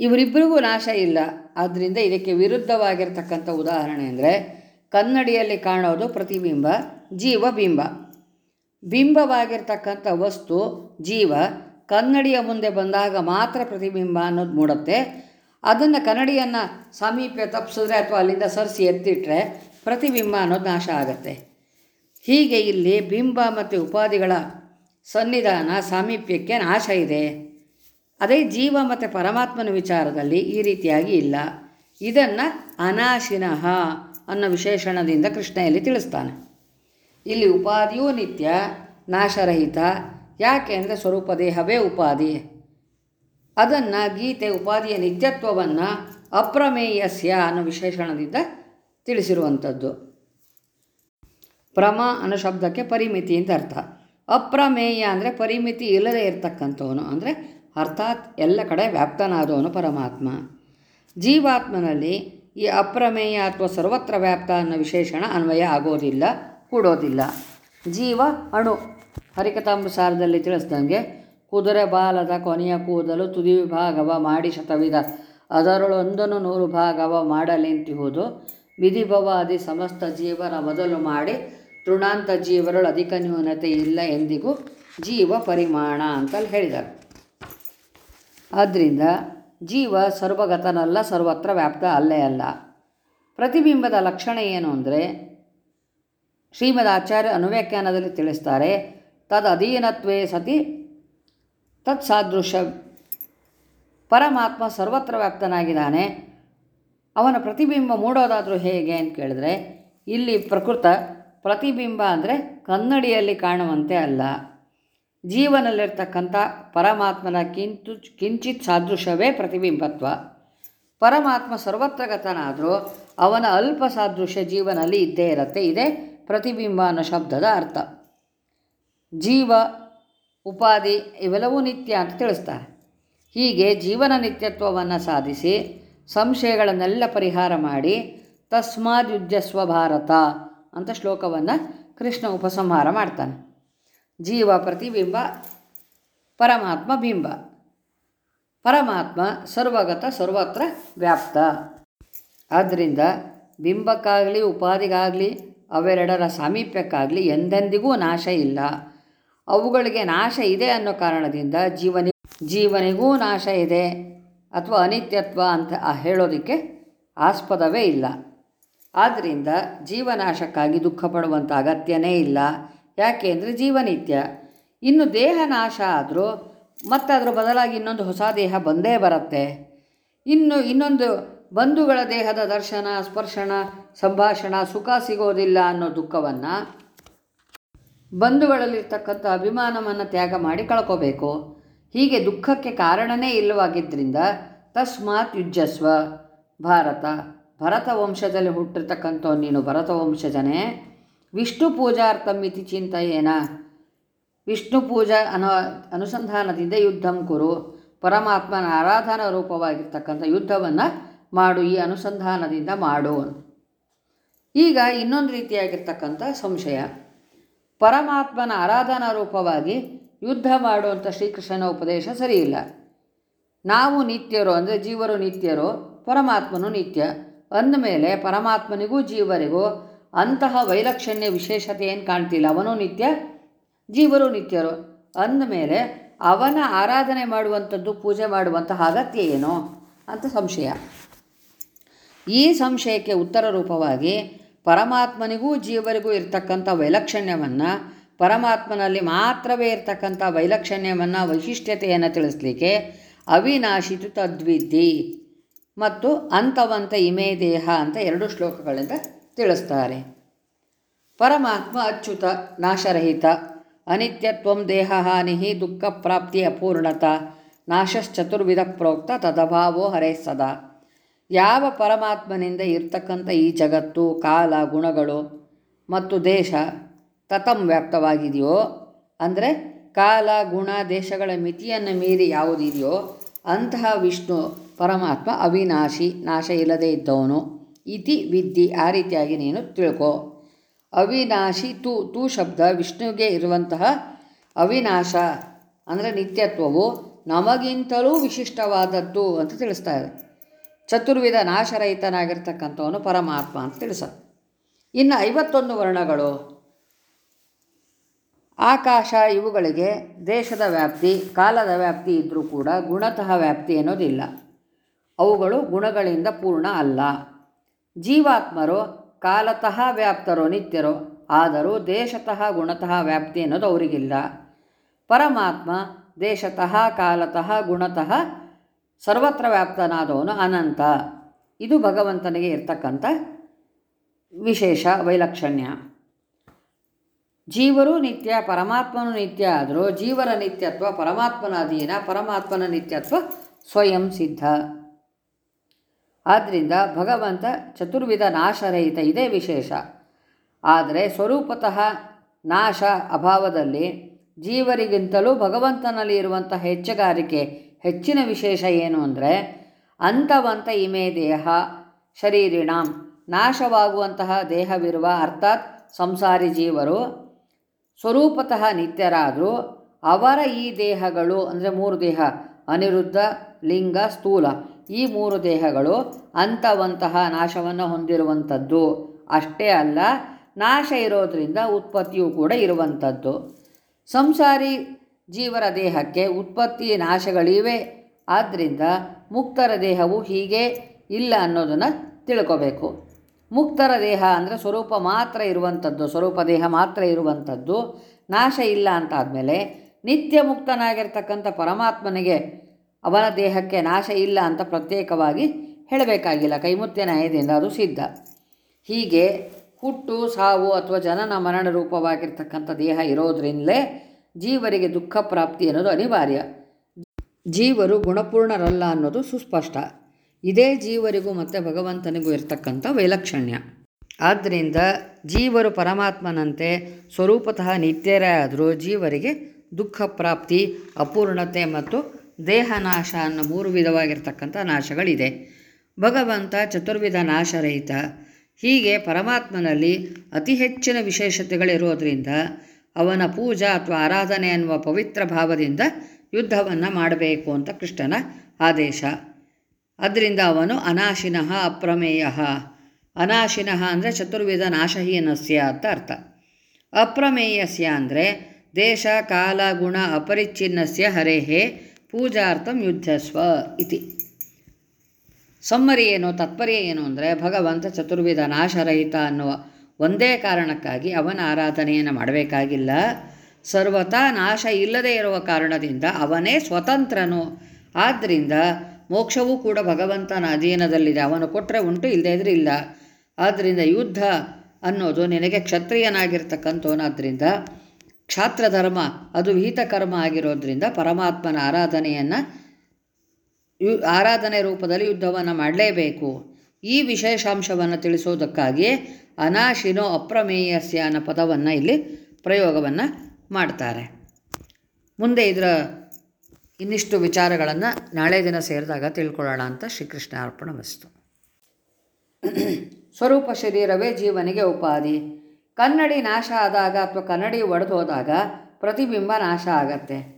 ಇವರಿಬ್ಬರಿಗೂ ನಾಶ ಇಲ್ಲ. ಆದ್ದರಿಂದ ಇದಕ್ಕೆ ವಿರುದ್ಧವಾಗಿರ್ತಕ್ಕಂಥ ಉದಾಹರಣೆ ಅಂದರೆ ಕನ್ನಡಿಯಲ್ಲಿ ಕಾಣೋದು ಪ್ರತಿಬಿಂಬ, ಜೀವ ಬಿಂಬ. ಬಿಂಬವಾಗಿರ್ತಕ್ಕಂಥ ವಸ್ತು, ಜೀವ ಕನ್ನಡಿಯ ಮುಂದೆ ಬಂದಾಗ ಮಾತ್ರ ಪ್ರತಿಬಿಂಬ ಅನ್ನೋದು ಮೂಡುತ್ತೆ. ಅದನ್ನು ಕನ್ನಡಿಯನ್ನು ಸಮೀಪ ತಪ್ಪಿಸಿದ್ರೆ ಅಥವಾ ಅಲ್ಲಿಂದ ಸರಿಸಿ ಎತ್ತಿಟ್ರೆ ಪ್ರತಿಬಿಂಬ ಅನ್ನೋದು ನಾಶ ಆಗುತ್ತೆ. ಹೀಗೆ ಇಲ್ಲಿ ಬಿಂಬ ಮತ್ತು ಉಪಾಧಿಗಳ ಸನ್ನಿಧಾನ, ಸಾಮೀಪ್ಯಕ್ಕೆ ನಾಶ ಇದೆ. ಅದೇ ಜೀವ ಮತ್ತು ಪರಮಾತ್ಮನ ವಿಚಾರದಲ್ಲಿ ಈ ರೀತಿಯಾಗಿ ಇಲ್ಲ. ಇದನ್ನು ಅನಾಶಿನಃ ಅನ್ನೋ ವಿಶೇಷಣದಿಂದ ಕೃಷ್ಣೆಯಲ್ಲಿ ತಿಳಿಸ್ತಾನೆ. ಇಲ್ಲಿ ಉಪಾದಿಯೂ ನಿತ್ಯ, ನಾಶರಹಿತ, ಯಾಕೆ ಅಂದರೆ ಸ್ವರೂಪ ದೇಹವೇ ಉಪಾಧಿ. ಅದನ್ನು ಗೀತೆ ಉಪಾಧಿಯ ನಿತ್ಯತ್ವವನ್ನು ಅಪ್ರಮೇಯಸ್ಯ ಅನ್ನೋ ವಿಶೇಷಣದಿಂದ ತಿಳಿಸಿರುವಂಥದ್ದು. ಪ್ರಮ ಅನ್ನೋ ಶಬ್ದಕ್ಕೆ ಪರಿಮಿತಿ ಅಂತ ಅರ್ಥ. ಅಪ್ರಮೇಯ ಅಂದರೆ ಪರಿಮಿತಿ ಇಲ್ಲದೆ ಇರತಕ್ಕಂಥವನು. ಅಂದರೆ ಅರ್ಥಾತ್ ಎಲ್ಲ ಕಡೆ ವ್ಯಾಪ್ತನಾದವನು ಪರಮಾತ್ಮ. ಜೀವಾತ್ಮನಲ್ಲಿ ಈ ಅಪ್ರಮೇಯ ಅಥವಾ ಸರ್ವತ್ರ ವ್ಯಾಪ್ತ ಅನ್ನೋ ವಿಶೇಷಣ ಅನ್ವಯ ಆಗೋದಿಲ್ಲ, ಕೂಡೋದಿಲ್ಲ. ಜೀವ ಅಣು. ಹರಿಕಥಾಮೃಸಾರದಲ್ಲಿ ತಿಳಿಸ್ದಂಗೆ, ಕುದುರೆ ಬಾಲದ ಕೊನೆಯ ಕೂದಲು ತುದಿ ವಿಭಾಗವ ಮಾಡಿ ಶತವಿಧ. ಅದರೊಳೊಂದನ್ನು ನೂರು ಭಾಗವ ಮಾಡಲಿಂತಿಹುದು. ವಿಧಿಭವಾದಿ ಸಮಸ್ತ ಜೀವನ ಮೊದಲು ಮಾಡಿ ತೃಣಾಂತ ಜೀವರಳು ಅಧಿಕ ನ್ಯೂನತೆ ಇಲ್ಲ ಎಂದಿಗೂ ಜೀವ ಪರಿಮಾಣ ಅಂತಲ್ಲಿ ಹೇಳಿದ್ದಾರೆ ಆದ್ದರಿಂದ ಜೀವ ಸರ್ವಗತನಲ್ಲ, ಸರ್ವತ್ರ ವ್ಯಾಪ್ತ ಅಲ್ಲೇ ಅಲ್ಲ. ಪ್ರತಿಬಿಂಬದ ಲಕ್ಷಣ ಏನು ಅಂದರೆ ಶ್ರೀಮದ್ ಆಚಾರ್ಯ ಅನುವ್ಯಾಖ್ಯಾನದಲ್ಲಿ ತಿಳಿಸ್ತಾರೆ, ತದ್ ಅಧೀನತ್ವೇ ಸತಿ, ತತ್ ಪರಮಾತ್ಮ ಸರ್ವತ್ರ ವ್ಯಾಪ್ತನಾಗಿದ್ದಾನೆ, ಅವನ ಪ್ರತಿಬಿಂಬ ಮೂಡೋದಾದರೂ ಹೇಗೆ ಅಂತ ಕೇಳಿದ್ರೆ, ಇಲ್ಲಿ ಪ್ರಕೃತ ಪ್ರತಿಬಿಂಬ ಅಂದರೆ ಕನ್ನಡಿಯಲ್ಲಿ ಕಾಣುವಂತೆ ಅಲ್ಲ. ಜೀವನಲ್ಲಿರ್ತಕ್ಕಂಥ ಪರಮಾತ್ಮನ ಕಿಂತು ಕಿಂಚಿತ್ ಸಾದೃಶ್ಯವೇ ಪ್ರತಿಬಿಂಬತ್ವ. ಪರಮಾತ್ಮ ಸರ್ವತ್ರಗತನಾದರೂ ಅವನ ಅಲ್ಪ ಸಾದೃಶ್ಯ ಜೀವನಲ್ಲಿ ಇದ್ದೇ ಇರುತ್ತೆ. ಇದೇ ಪ್ರತಿಬಿಂಬ ಅನ್ನೋ ಶಬ್ದದ ಅರ್ಥ. ಜೀವ, ಉಪಾಧಿ ಇವೆಲ್ಲವೂ ನಿತ್ಯ ಅಂತ ತಿಳಿಸ್ತಾರೆ ಹೀಗೆ ಜೀವನ ನಿತ್ಯತ್ವವನ್ನು ಸಾಧಿಸಿ ಸಂಶಯಗಳನ್ನೆಲ್ಲ ಪರಿಹಾರ ಮಾಡಿ ತಸ್ಮಾದ್ ಯುಜ್ಯಸ್ವ ಭಾರತ ಅಂತ ಶ್ಲೋಕವನ್ನು ಕೃಷ್ಣ ಉಪಸಂಹಾರ ಮಾಡ್ತಾನೆ. ಜೀವ ಪ್ರತಿಬಿಂಬ, ಪರಮಾತ್ಮ ಬಿಂಬ. ಪರಮಾತ್ಮ ಸರ್ವಗತ, ಸರ್ವತ್ರ ವ್ಯಾಪ್ತ. ಆದ್ದರಿಂದ ಬಿಂಬಕ್ಕಾಗಲಿ, ಉಪಾಧಿಗಾಗಲಿ, ಅವೆರಡರ ಸಾಮೀಪ್ಯಕ್ಕಾಗಲಿ ಎಂದೆಂದಿಗೂ ನಾಶ ಇಲ್ಲ. ಅವುಗಳಿಗೆ ನಾಶ ಇದೆ ಅನ್ನೋ ಕಾರಣದಿಂದ ಜೀವನಿ, ಜೀವನಿಗೂ ನಾಶ ಇದೆ ಅಥವಾ ಅನಿತ್ಯತ್ವ ಅಂತ ಹೇಳೋದಕ್ಕೆ ಆಸ್ಪದವೇ ಇಲ್ಲ. ಆದ್ದರಿಂದ ಜೀವನಾಶಕ್ಕಾಗಿ ದುಃಖ ಪಡುವಂಥ ಅಗತ್ಯನೇ ಇಲ್ಲ. ಯಾಕೆ ಅಂದರೆ ಜೀವನಿತ್ಯ. ಇನ್ನು ದೇಹ ನಾಶ ಆದರೂ ಮತ್ತೆ ಅದರ ಬದಲಾಗಿ ಇನ್ನೊಂದು ಹೊಸ ದೇಹ ಬಂದೇ ಬರುತ್ತೆ. ಇನ್ನು ಇನ್ನೊಂದು ಬಂಧುಗಳ ದೇಹದ ದರ್ಶನ, ಸ್ಪರ್ಶನ, ಸಂಭಾಷಣ, ಸುಖ ಸಿಗೋದಿಲ್ಲ ಅನ್ನೋ ದುಃಖವನ್ನು ಬಂಧುಗಳಲ್ಲಿರ್ತಕ್ಕಂಥ ಅಭಿಮಾನವನ್ನು ತ್ಯಾಗ ಮಾಡಿ ಕಳ್ಕೋಬೇಕು. ಹೀಗೆ ದುಃಖಕ್ಕೆ ಕಾರಣನೇ ಇಲ್ಲವಾಗಿದ್ದರಿಂದ ತಸ್ಮಾತ್ ಯುಜಸ್ವ ಭಾರತ. ಭರತ ವಂಶದಲ್ಲಿ ಹುಟ್ಟಿರ್ತಕ್ಕಂಥ ನೀನು ಭರತ ವಂಶಜನೇ ವಿಷ್ಣು ಪೂಜಾರ್ಥಂ ಇತಿ ಚಿಂತೆಯೇನ? ವಿಷ್ಣು ಪೂಜಾ ಅನು ಅನುಸಂಧಾನದಿಂದ ಯುದ್ಧಂ ಕುರು. ಪರಮಾತ್ಮನ ಆರಾಧನಾ ರೂಪವಾಗಿರ್ತಕ್ಕಂಥ ಯುದ್ಧವನ್ನು ಮಾಡು, ಈ ಅನುಸಂಧಾನದಿಂದ ಮಾಡು. ಈಗ ಇನ್ನೊಂದು ರೀತಿಯಾಗಿರ್ತಕ್ಕಂಥ ಸಂಶಯ. ಪರಮಾತ್ಮನ ಆರಾಧನಾ ರೂಪವಾಗಿ ಯುದ್ಧ ಮಾಡುವಂಥ ಶ್ರೀಕೃಷ್ಣನ ಉಪದೇಶ ಸರಿಯಿಲ್ಲ. ನಾವು ನಿತ್ಯರು, ಅಂದರೆ ಜೀವರು ನಿತ್ಯರು, ಪರಮಾತ್ಮನು ನಿತ್ಯ. ಅಂದಮೇಲೆ ಪರಮಾತ್ಮನಿಗೂ ಜೀವರಿಗೂ ಅಂತಹ ವೈಲಕ್ಷಣ್ಯ ವಿಶೇಷತೆ ಏನು ಕಾಣ್ತಿಲ್ಲ. ಅವನು ನಿತ್ಯ, ಜೀವರು ನಿತ್ಯರು. ಅಂದಮೇಲೆ ಅವನ ಆರಾಧನೆ ಮಾಡುವಂಥದ್ದು ಪೂಜೆ ಮಾಡುವಂತಹ ಅಗತ್ಯ ಏನು ಅಂತ ಸಂಶಯ. ಈ ಸಂಶಯಕ್ಕೆ ಉತ್ತರ ರೂಪವಾಗಿ ಪರಮಾತ್ಮನಿಗೂ ಜೀವರಿಗೂ ಇರ್ತಕ್ಕಂಥ ವೈಲಕ್ಷಣ್ಯವನ್ನು, ಪರಮಾತ್ಮನಲ್ಲಿ ಮಾತ್ರವೇ ಇರ್ತಕ್ಕಂಥ ವೈಲಕ್ಷಣ್ಯವನ್ನು, ವೈಶಿಷ್ಟ್ಯತೆಯನ್ನು ತಿಳಿಸ್ಲಿಕ್ಕೆ ಅವಿನಾಶಿತು ತದ್ವಿದ್ದಿ. ಮತ್ತು ಅಂತವಂತ ಇಮೇ ದೇಹ ಅಂತ ಎರಡು ಶ್ಲೋಕಗಳಿಂದ ತಿಳಿಸ್ತಾರೆ. ಪರಮಾತ್ಮ ಅಚ್ಯುತ, ನಾಶರಹಿತ ಅನಿತ್ಯತ್ವಂ ದೇಹ ಹಾನಿ ದುಃಖ ಪ್ರಾಪ್ತಿ ಅಪೂರ್ಣತ, ನಾಶಶ್ಚತುರ್ವಿಧ ಪ್ರೋಕ್ತ ತದಭಾವೋ ಹರೇ ಸದಾ. ಯಾವ ಪರಮಾತ್ಮನಿಂದ ಇರ್ತಕ್ಕಂಥ ಈ ಜಗತ್ತು, ಕಾಲ, ಗುಣಗಳು ಮತ್ತು ದೇಶ ತತಂ ವ್ಯಾಪ್ತವಾಗಿದೆಯೋ ಅಂದರೆ ಕಾಲ, ಗುಣ, ದೇಶಗಳ ಮಿತಿಯನ್ನು ಮೀರಿ ಯಾವುದಿದೆಯೋ ಅಂತಹ ವಿಷ್ಣು ಪರಮಾತ್ಮ ಅವಿನಾಶಿ, ನಾಶ ಇಲ್ಲದೇ ಇದ್ದವನು. ಇತಿ ವಿದ್ಯೆ, ಆ ರೀತಿಯಾಗಿ ನೀನು ತಿಳ್ಕೊ. ಅವಿನಾಶಿ ತು, ತೂ ಶಬ್ದ ವಿಷ್ಣುವಿಗೆ ಇರುವಂತಹ ಅವಿನಾಶ, ಅಂದರೆ ನಿತ್ಯತ್ವವು ನಮಗಿಂತಲೂ ವಿಶಿಷ್ಟವಾದದ್ದು ಅಂತ ತಿಳಿಸ್ತಾ ಇದೆ. ಚತುರ್ವಿಧ ನಾಶರಹಿತನಾಗಿರ್ತಕ್ಕಂಥವನು ಪರಮಾತ್ಮ ಅಂತ ತಿಳಿಸ ಇನ್ನು ಐವತ್ತೊಂದು ವರ್ಣಗಳು. ಆಕಾಶ ಇವುಗಳಿಗೆ ದೇಶದ ವ್ಯಾಪ್ತಿ, ಕಾಲದ ವ್ಯಾಪ್ತಿ ಇದ್ದರೂ ಕೂಡ ಗುಣತಃ ವ್ಯಾಪ್ತಿ ಅನ್ನೋದಿಲ್ಲ. ಅವುಗಳು ಗುಣಗಳಿಂದ ಪೂರ್ಣ ಅಲ್ಲ. ಜೀವಾತ್ಮರು ಕಾಲತಃ ವ್ಯಾಪ್ತರೋ ನಿತ್ಯರೋ, ಆದರೂ ದೇಶತಃ ಗುಣತಃ ವ್ಯಾಪ್ತಿ ಅನ್ನೋದು ಅವರಿಗಿಲ್ಲ. ಪರಮಾತ್ಮ ದೇಶತಃ ಕಾಲತಃ ಗುಣತಃ ಸರ್ವತ್ರ ವ್ಯಾಪ್ತನಾದವನು ಅನಂತ. ಇದು ಭಗವಂತನಿಗೆ ಇರ್ತಕ್ಕಂಥ ವಿಶೇಷ ವೈಲಕ್ಷಣ್ಯ. ಜೀವರು ನಿತ್ಯ, ಪರಮಾತ್ಮನು ನಿತ್ಯ ಆದರೂ ಜೀವರ ನಿತ್ಯತ್ವ ಪರಮಾತ್ಮನ ಅಧೀನ ಪರಮಾತ್ಮನ ನಿತ್ಯತ್ವ ಸ್ವಯಂ ಸಿದ್ಧ. ಆದ್ದರಿಂದ ಭಗವಂತ ಚತುರ್ವಿಧ ನಾಶರಹಿತ ಇದೇ ವಿಶೇಷ. ಆದರೆ ಸ್ವರೂಪತಃ ನಾಶ ಅಭಾವದಲ್ಲಿ ಜೀವರಿಗಿಂತಲೂ ಭಗವಂತನಲ್ಲಿ ಇರುವಂಥ ಹೆಚ್ಚುಗಾರಿಕೆ ಹೆಚ್ಚಿನ ವಿಶೇಷ ಏನು ಅಂದರೆ ಅಂತವಂತ ಇಮೆ ದೇಹ ಶರೀರಿಣಾಂ. ನಾಶವಾಗುವಂತಹ ದೇಹವಿರುವ ಅರ್ಥಾತ್ ಸಂಸಾರಿ ಜೀವರು ಸ್ವರೂಪತಃ ನಿತ್ಯರಾದರೂ ಅವರ ಈ ದೇಹಗಳು ಅಂದರೆ ಮೂರು ದೇಹ ಅನಿರುದ್ಧ, ಲಿಂಗ, ಸ್ಥೂಲ ಈ ಮೂರು ದೇಹಗಳು ಅಂಥವಂತಹ ನಾಶವನ್ನು ಹೊಂದಿರುವಂಥದ್ದು. ಅಷ್ಟೇ ಅಲ್ಲ, ನಾಶ ಇರೋದರಿಂದ ಉತ್ಪತ್ತಿಯೂ ಕೂಡ ಇರುವಂಥದ್ದು. ಸಂಸಾರಿ ಜೀವರ ದೇಹಕ್ಕೆ ಉತ್ಪತ್ತಿ ನಾಶಗಳಿವೆ. ಆದ್ದರಿಂದ ಮುಕ್ತರ ದೇಹವು ಹೀಗೆ ಇಲ್ಲ ಅನ್ನೋದನ್ನು ತಿಳ್ಕೋಬೇಕು. ಮುಕ್ತರ ದೇಹ ಅಂದರೆ ಸ್ವರೂಪ ಮಾತ್ರ ಇರುವಂಥದ್ದು, ಸ್ವರೂಪ ದೇಹ ಮಾತ್ರ ಇರುವಂಥದ್ದು. ನಾಶ ಇಲ್ಲ ಅಂತಾದಮೇಲೆ ನಿತ್ಯ ಮುಕ್ತನಾಗಿರ್ತಕ್ಕಂಥ ಪರಮಾತ್ಮನಿಗೆ ಅವನ ದೇಹಕ್ಕೆ ನಾಶ ಇಲ್ಲ ಅಂತ ಪ್ರತ್ಯೇಕವಾಗಿ ಹೇಳಬೇಕಾಗಿಲ್ಲ. ಕೈಮುತ್ತೆ ನ್ಯಾಯದಿಂದ ಅದು ಸಿದ್ಧ. ಹೀಗೆ ಹುಟ್ಟು, ಸಾವು ಅಥವಾ ಜನನ ಮರಣ ರೂಪವಾಗಿರ್ತಕ್ಕಂಥ ದೇಹ ಇರೋದ್ರಿಂದಲೇ ಜೀವರಿಗೆ ದುಃಖ ಪ್ರಾಪ್ತಿ ಅನ್ನೋದು ಅನಿವಾರ್ಯ. ಜೀವರು ಗುಣಪೂರ್ಣರಲ್ಲ ಅನ್ನೋದು ಸುಸ್ಪಷ್ಟ. ಇದೇ ಜೀವರಿಗೂ ಮತ್ತು ಭಗವಂತನಿಗೂ ಇರತಕ್ಕಂಥ ವೈಲಕ್ಷಣ್ಯ. ಆದ್ದರಿಂದ ಜೀವರು ಪರಮಾತ್ಮನಂತೆ ಸ್ವರೂಪತಃ ನಿತ್ಯರೇ ಆದರೂ ಜೀವರಿಗೆ ದುಃಖ ಪ್ರಾಪ್ತಿ, ಅಪೂರ್ಣತೆ ಮತ್ತು ದೇಹನಾಶ ಅನ್ನೋ ಮೂರು ವಿಧವಾಗಿರ್ತಕ್ಕಂಥ ನಾಶಗಳಿದೆ. ಭಗವಂತ ಚತುರ್ವಿಧ ನಾಶರಹಿತ. ಹೀಗೆ ಪರಮಾತ್ಮನಲ್ಲಿ ಅತಿ ಹೆಚ್ಚಿನ ವಿಶೇಷತೆಗಳಿರೋದ್ರಿಂದ ಅವನ ಪೂಜಾ ಅಥವಾ ಆರಾಧನೆ ಅನ್ನುವ ಪವಿತ್ರ ಭಾವದಿಂದ ಯುದ್ಧವನ್ನು ಮಾಡಬೇಕು ಅಂತ ಕೃಷ್ಣನ ಆದೇಶ. ಅದರಿಂದ ಅವನು ಅನಾಶಿನಃ ಅಪ್ರಮೇಯ. ಅನಾಶಿನಃ ಅಂದರೆ ಚತುರ್ವಿಧ ನಾಶಹೀನಸ್ಯ ಅಂತ ಅರ್ಥ. ಅಪ್ರಮೇಯಸ್ಯ ಅಂದರೆ ದೇಶ, ಕಾಲ, ಗುಣ, ಅಪರಿಚ್ಛಿನ್ನಸ್ಯ, ಹರೇಹೇ ಪೂಜಾರ್ಥಂ ಯುದ್ಧಸ್ವ ಇತಿ. ಸಮ್ಮರಿ ಏನು, ತಾತ್ಪರ್ಯ ಏನು ಅಂದರೆ ಭಗವಂತ ಚತುರ್ವಿಧ ನಾಶರಹಿತ ಅನ್ನುವ ಒಂದೇ ಕಾರಣಕ್ಕಾಗಿ ಅವನ ಆರಾಧನೆಯನ್ನು ಮಾಡಬೇಕಾಗಿಲ್ಲ. ಸರ್ವತಾ ನಾಶ ಇಲ್ಲದೇ ಇರುವ ಕಾರಣದಿಂದ ಅವನೇ ಸ್ವತಂತ್ರನು. ಆದ್ದರಿಂದ ಮೋಕ್ಷವೂ ಕೂಡ ಭಗವಂತನ ಅಧೀನದಲ್ಲಿದೆ. ಅವನು ಕೊಟ್ಟರೆ ಉಂಟು ಇಲ್ಲದೇ ಇದ್ರೆ ಇಲ್ಲ. ಆದ್ದರಿಂದ ಯುದ್ಧ ಅನ್ನೋದು ನಿನಗೆ ಕ್ಷತ್ರಿಯನಾಗಿರ್ತಕ್ಕಂಥವನಾದ್ದರಿಂದ ಕ್ಷಾತ್ರ ಧರ್ಮ, ಅದು ವಿಹಿತ ಕರ್ಮ ಆಗಿರೋದ್ರಿಂದ ಪರಮಾತ್ಮನ ಆರಾಧನೆಯನ್ನು ಯು, ಆರಾಧನೆ ರೂಪದಲ್ಲಿ ಯುದ್ಧವನ್ನು ಮಾಡಲೇಬೇಕು. ಈ ವಿಶೇಷಾಂಶವನ್ನು ತಿಳಿಸೋದಕ್ಕಾಗಿಯೇ ಅನಾಶಿನೋ ಅಪ್ರಮೇಯಸ್ಯ ಅನ್ನೋ ಪದವನ್ನು ಇಲ್ಲಿ ಪ್ರಯೋಗವನ್ನು ಮಾಡ್ತಾರೆ. ಮುಂದೆ ಇದರ ಇನ್ನಿಷ್ಟು ವಿಚಾರಗಳನ್ನು ನಾಳೆ ದಿನ ಸೇರಿದಾಗ ತಿಳ್ಕೊಳ್ಳೋಣ ಅಂತ ಶ್ರೀಕೃಷ್ಣ ಅರ್ಪಣ ವಸ್ತು. ಸ್ವರೂಪ ಶರೀರವೇ ಜೀವನಿಗೆ ಉಪಾಧಿ. ಕನ್ನಡಿ ನಾಶ ಆದಾಗ ಅಥವಾ ಕನ್ನಡಿ ಒಡೆದು ಹೋದಾಗ ಪ್ರತಿಬಿಂಬ ನಾಶ ಆಗತ್ತೆ.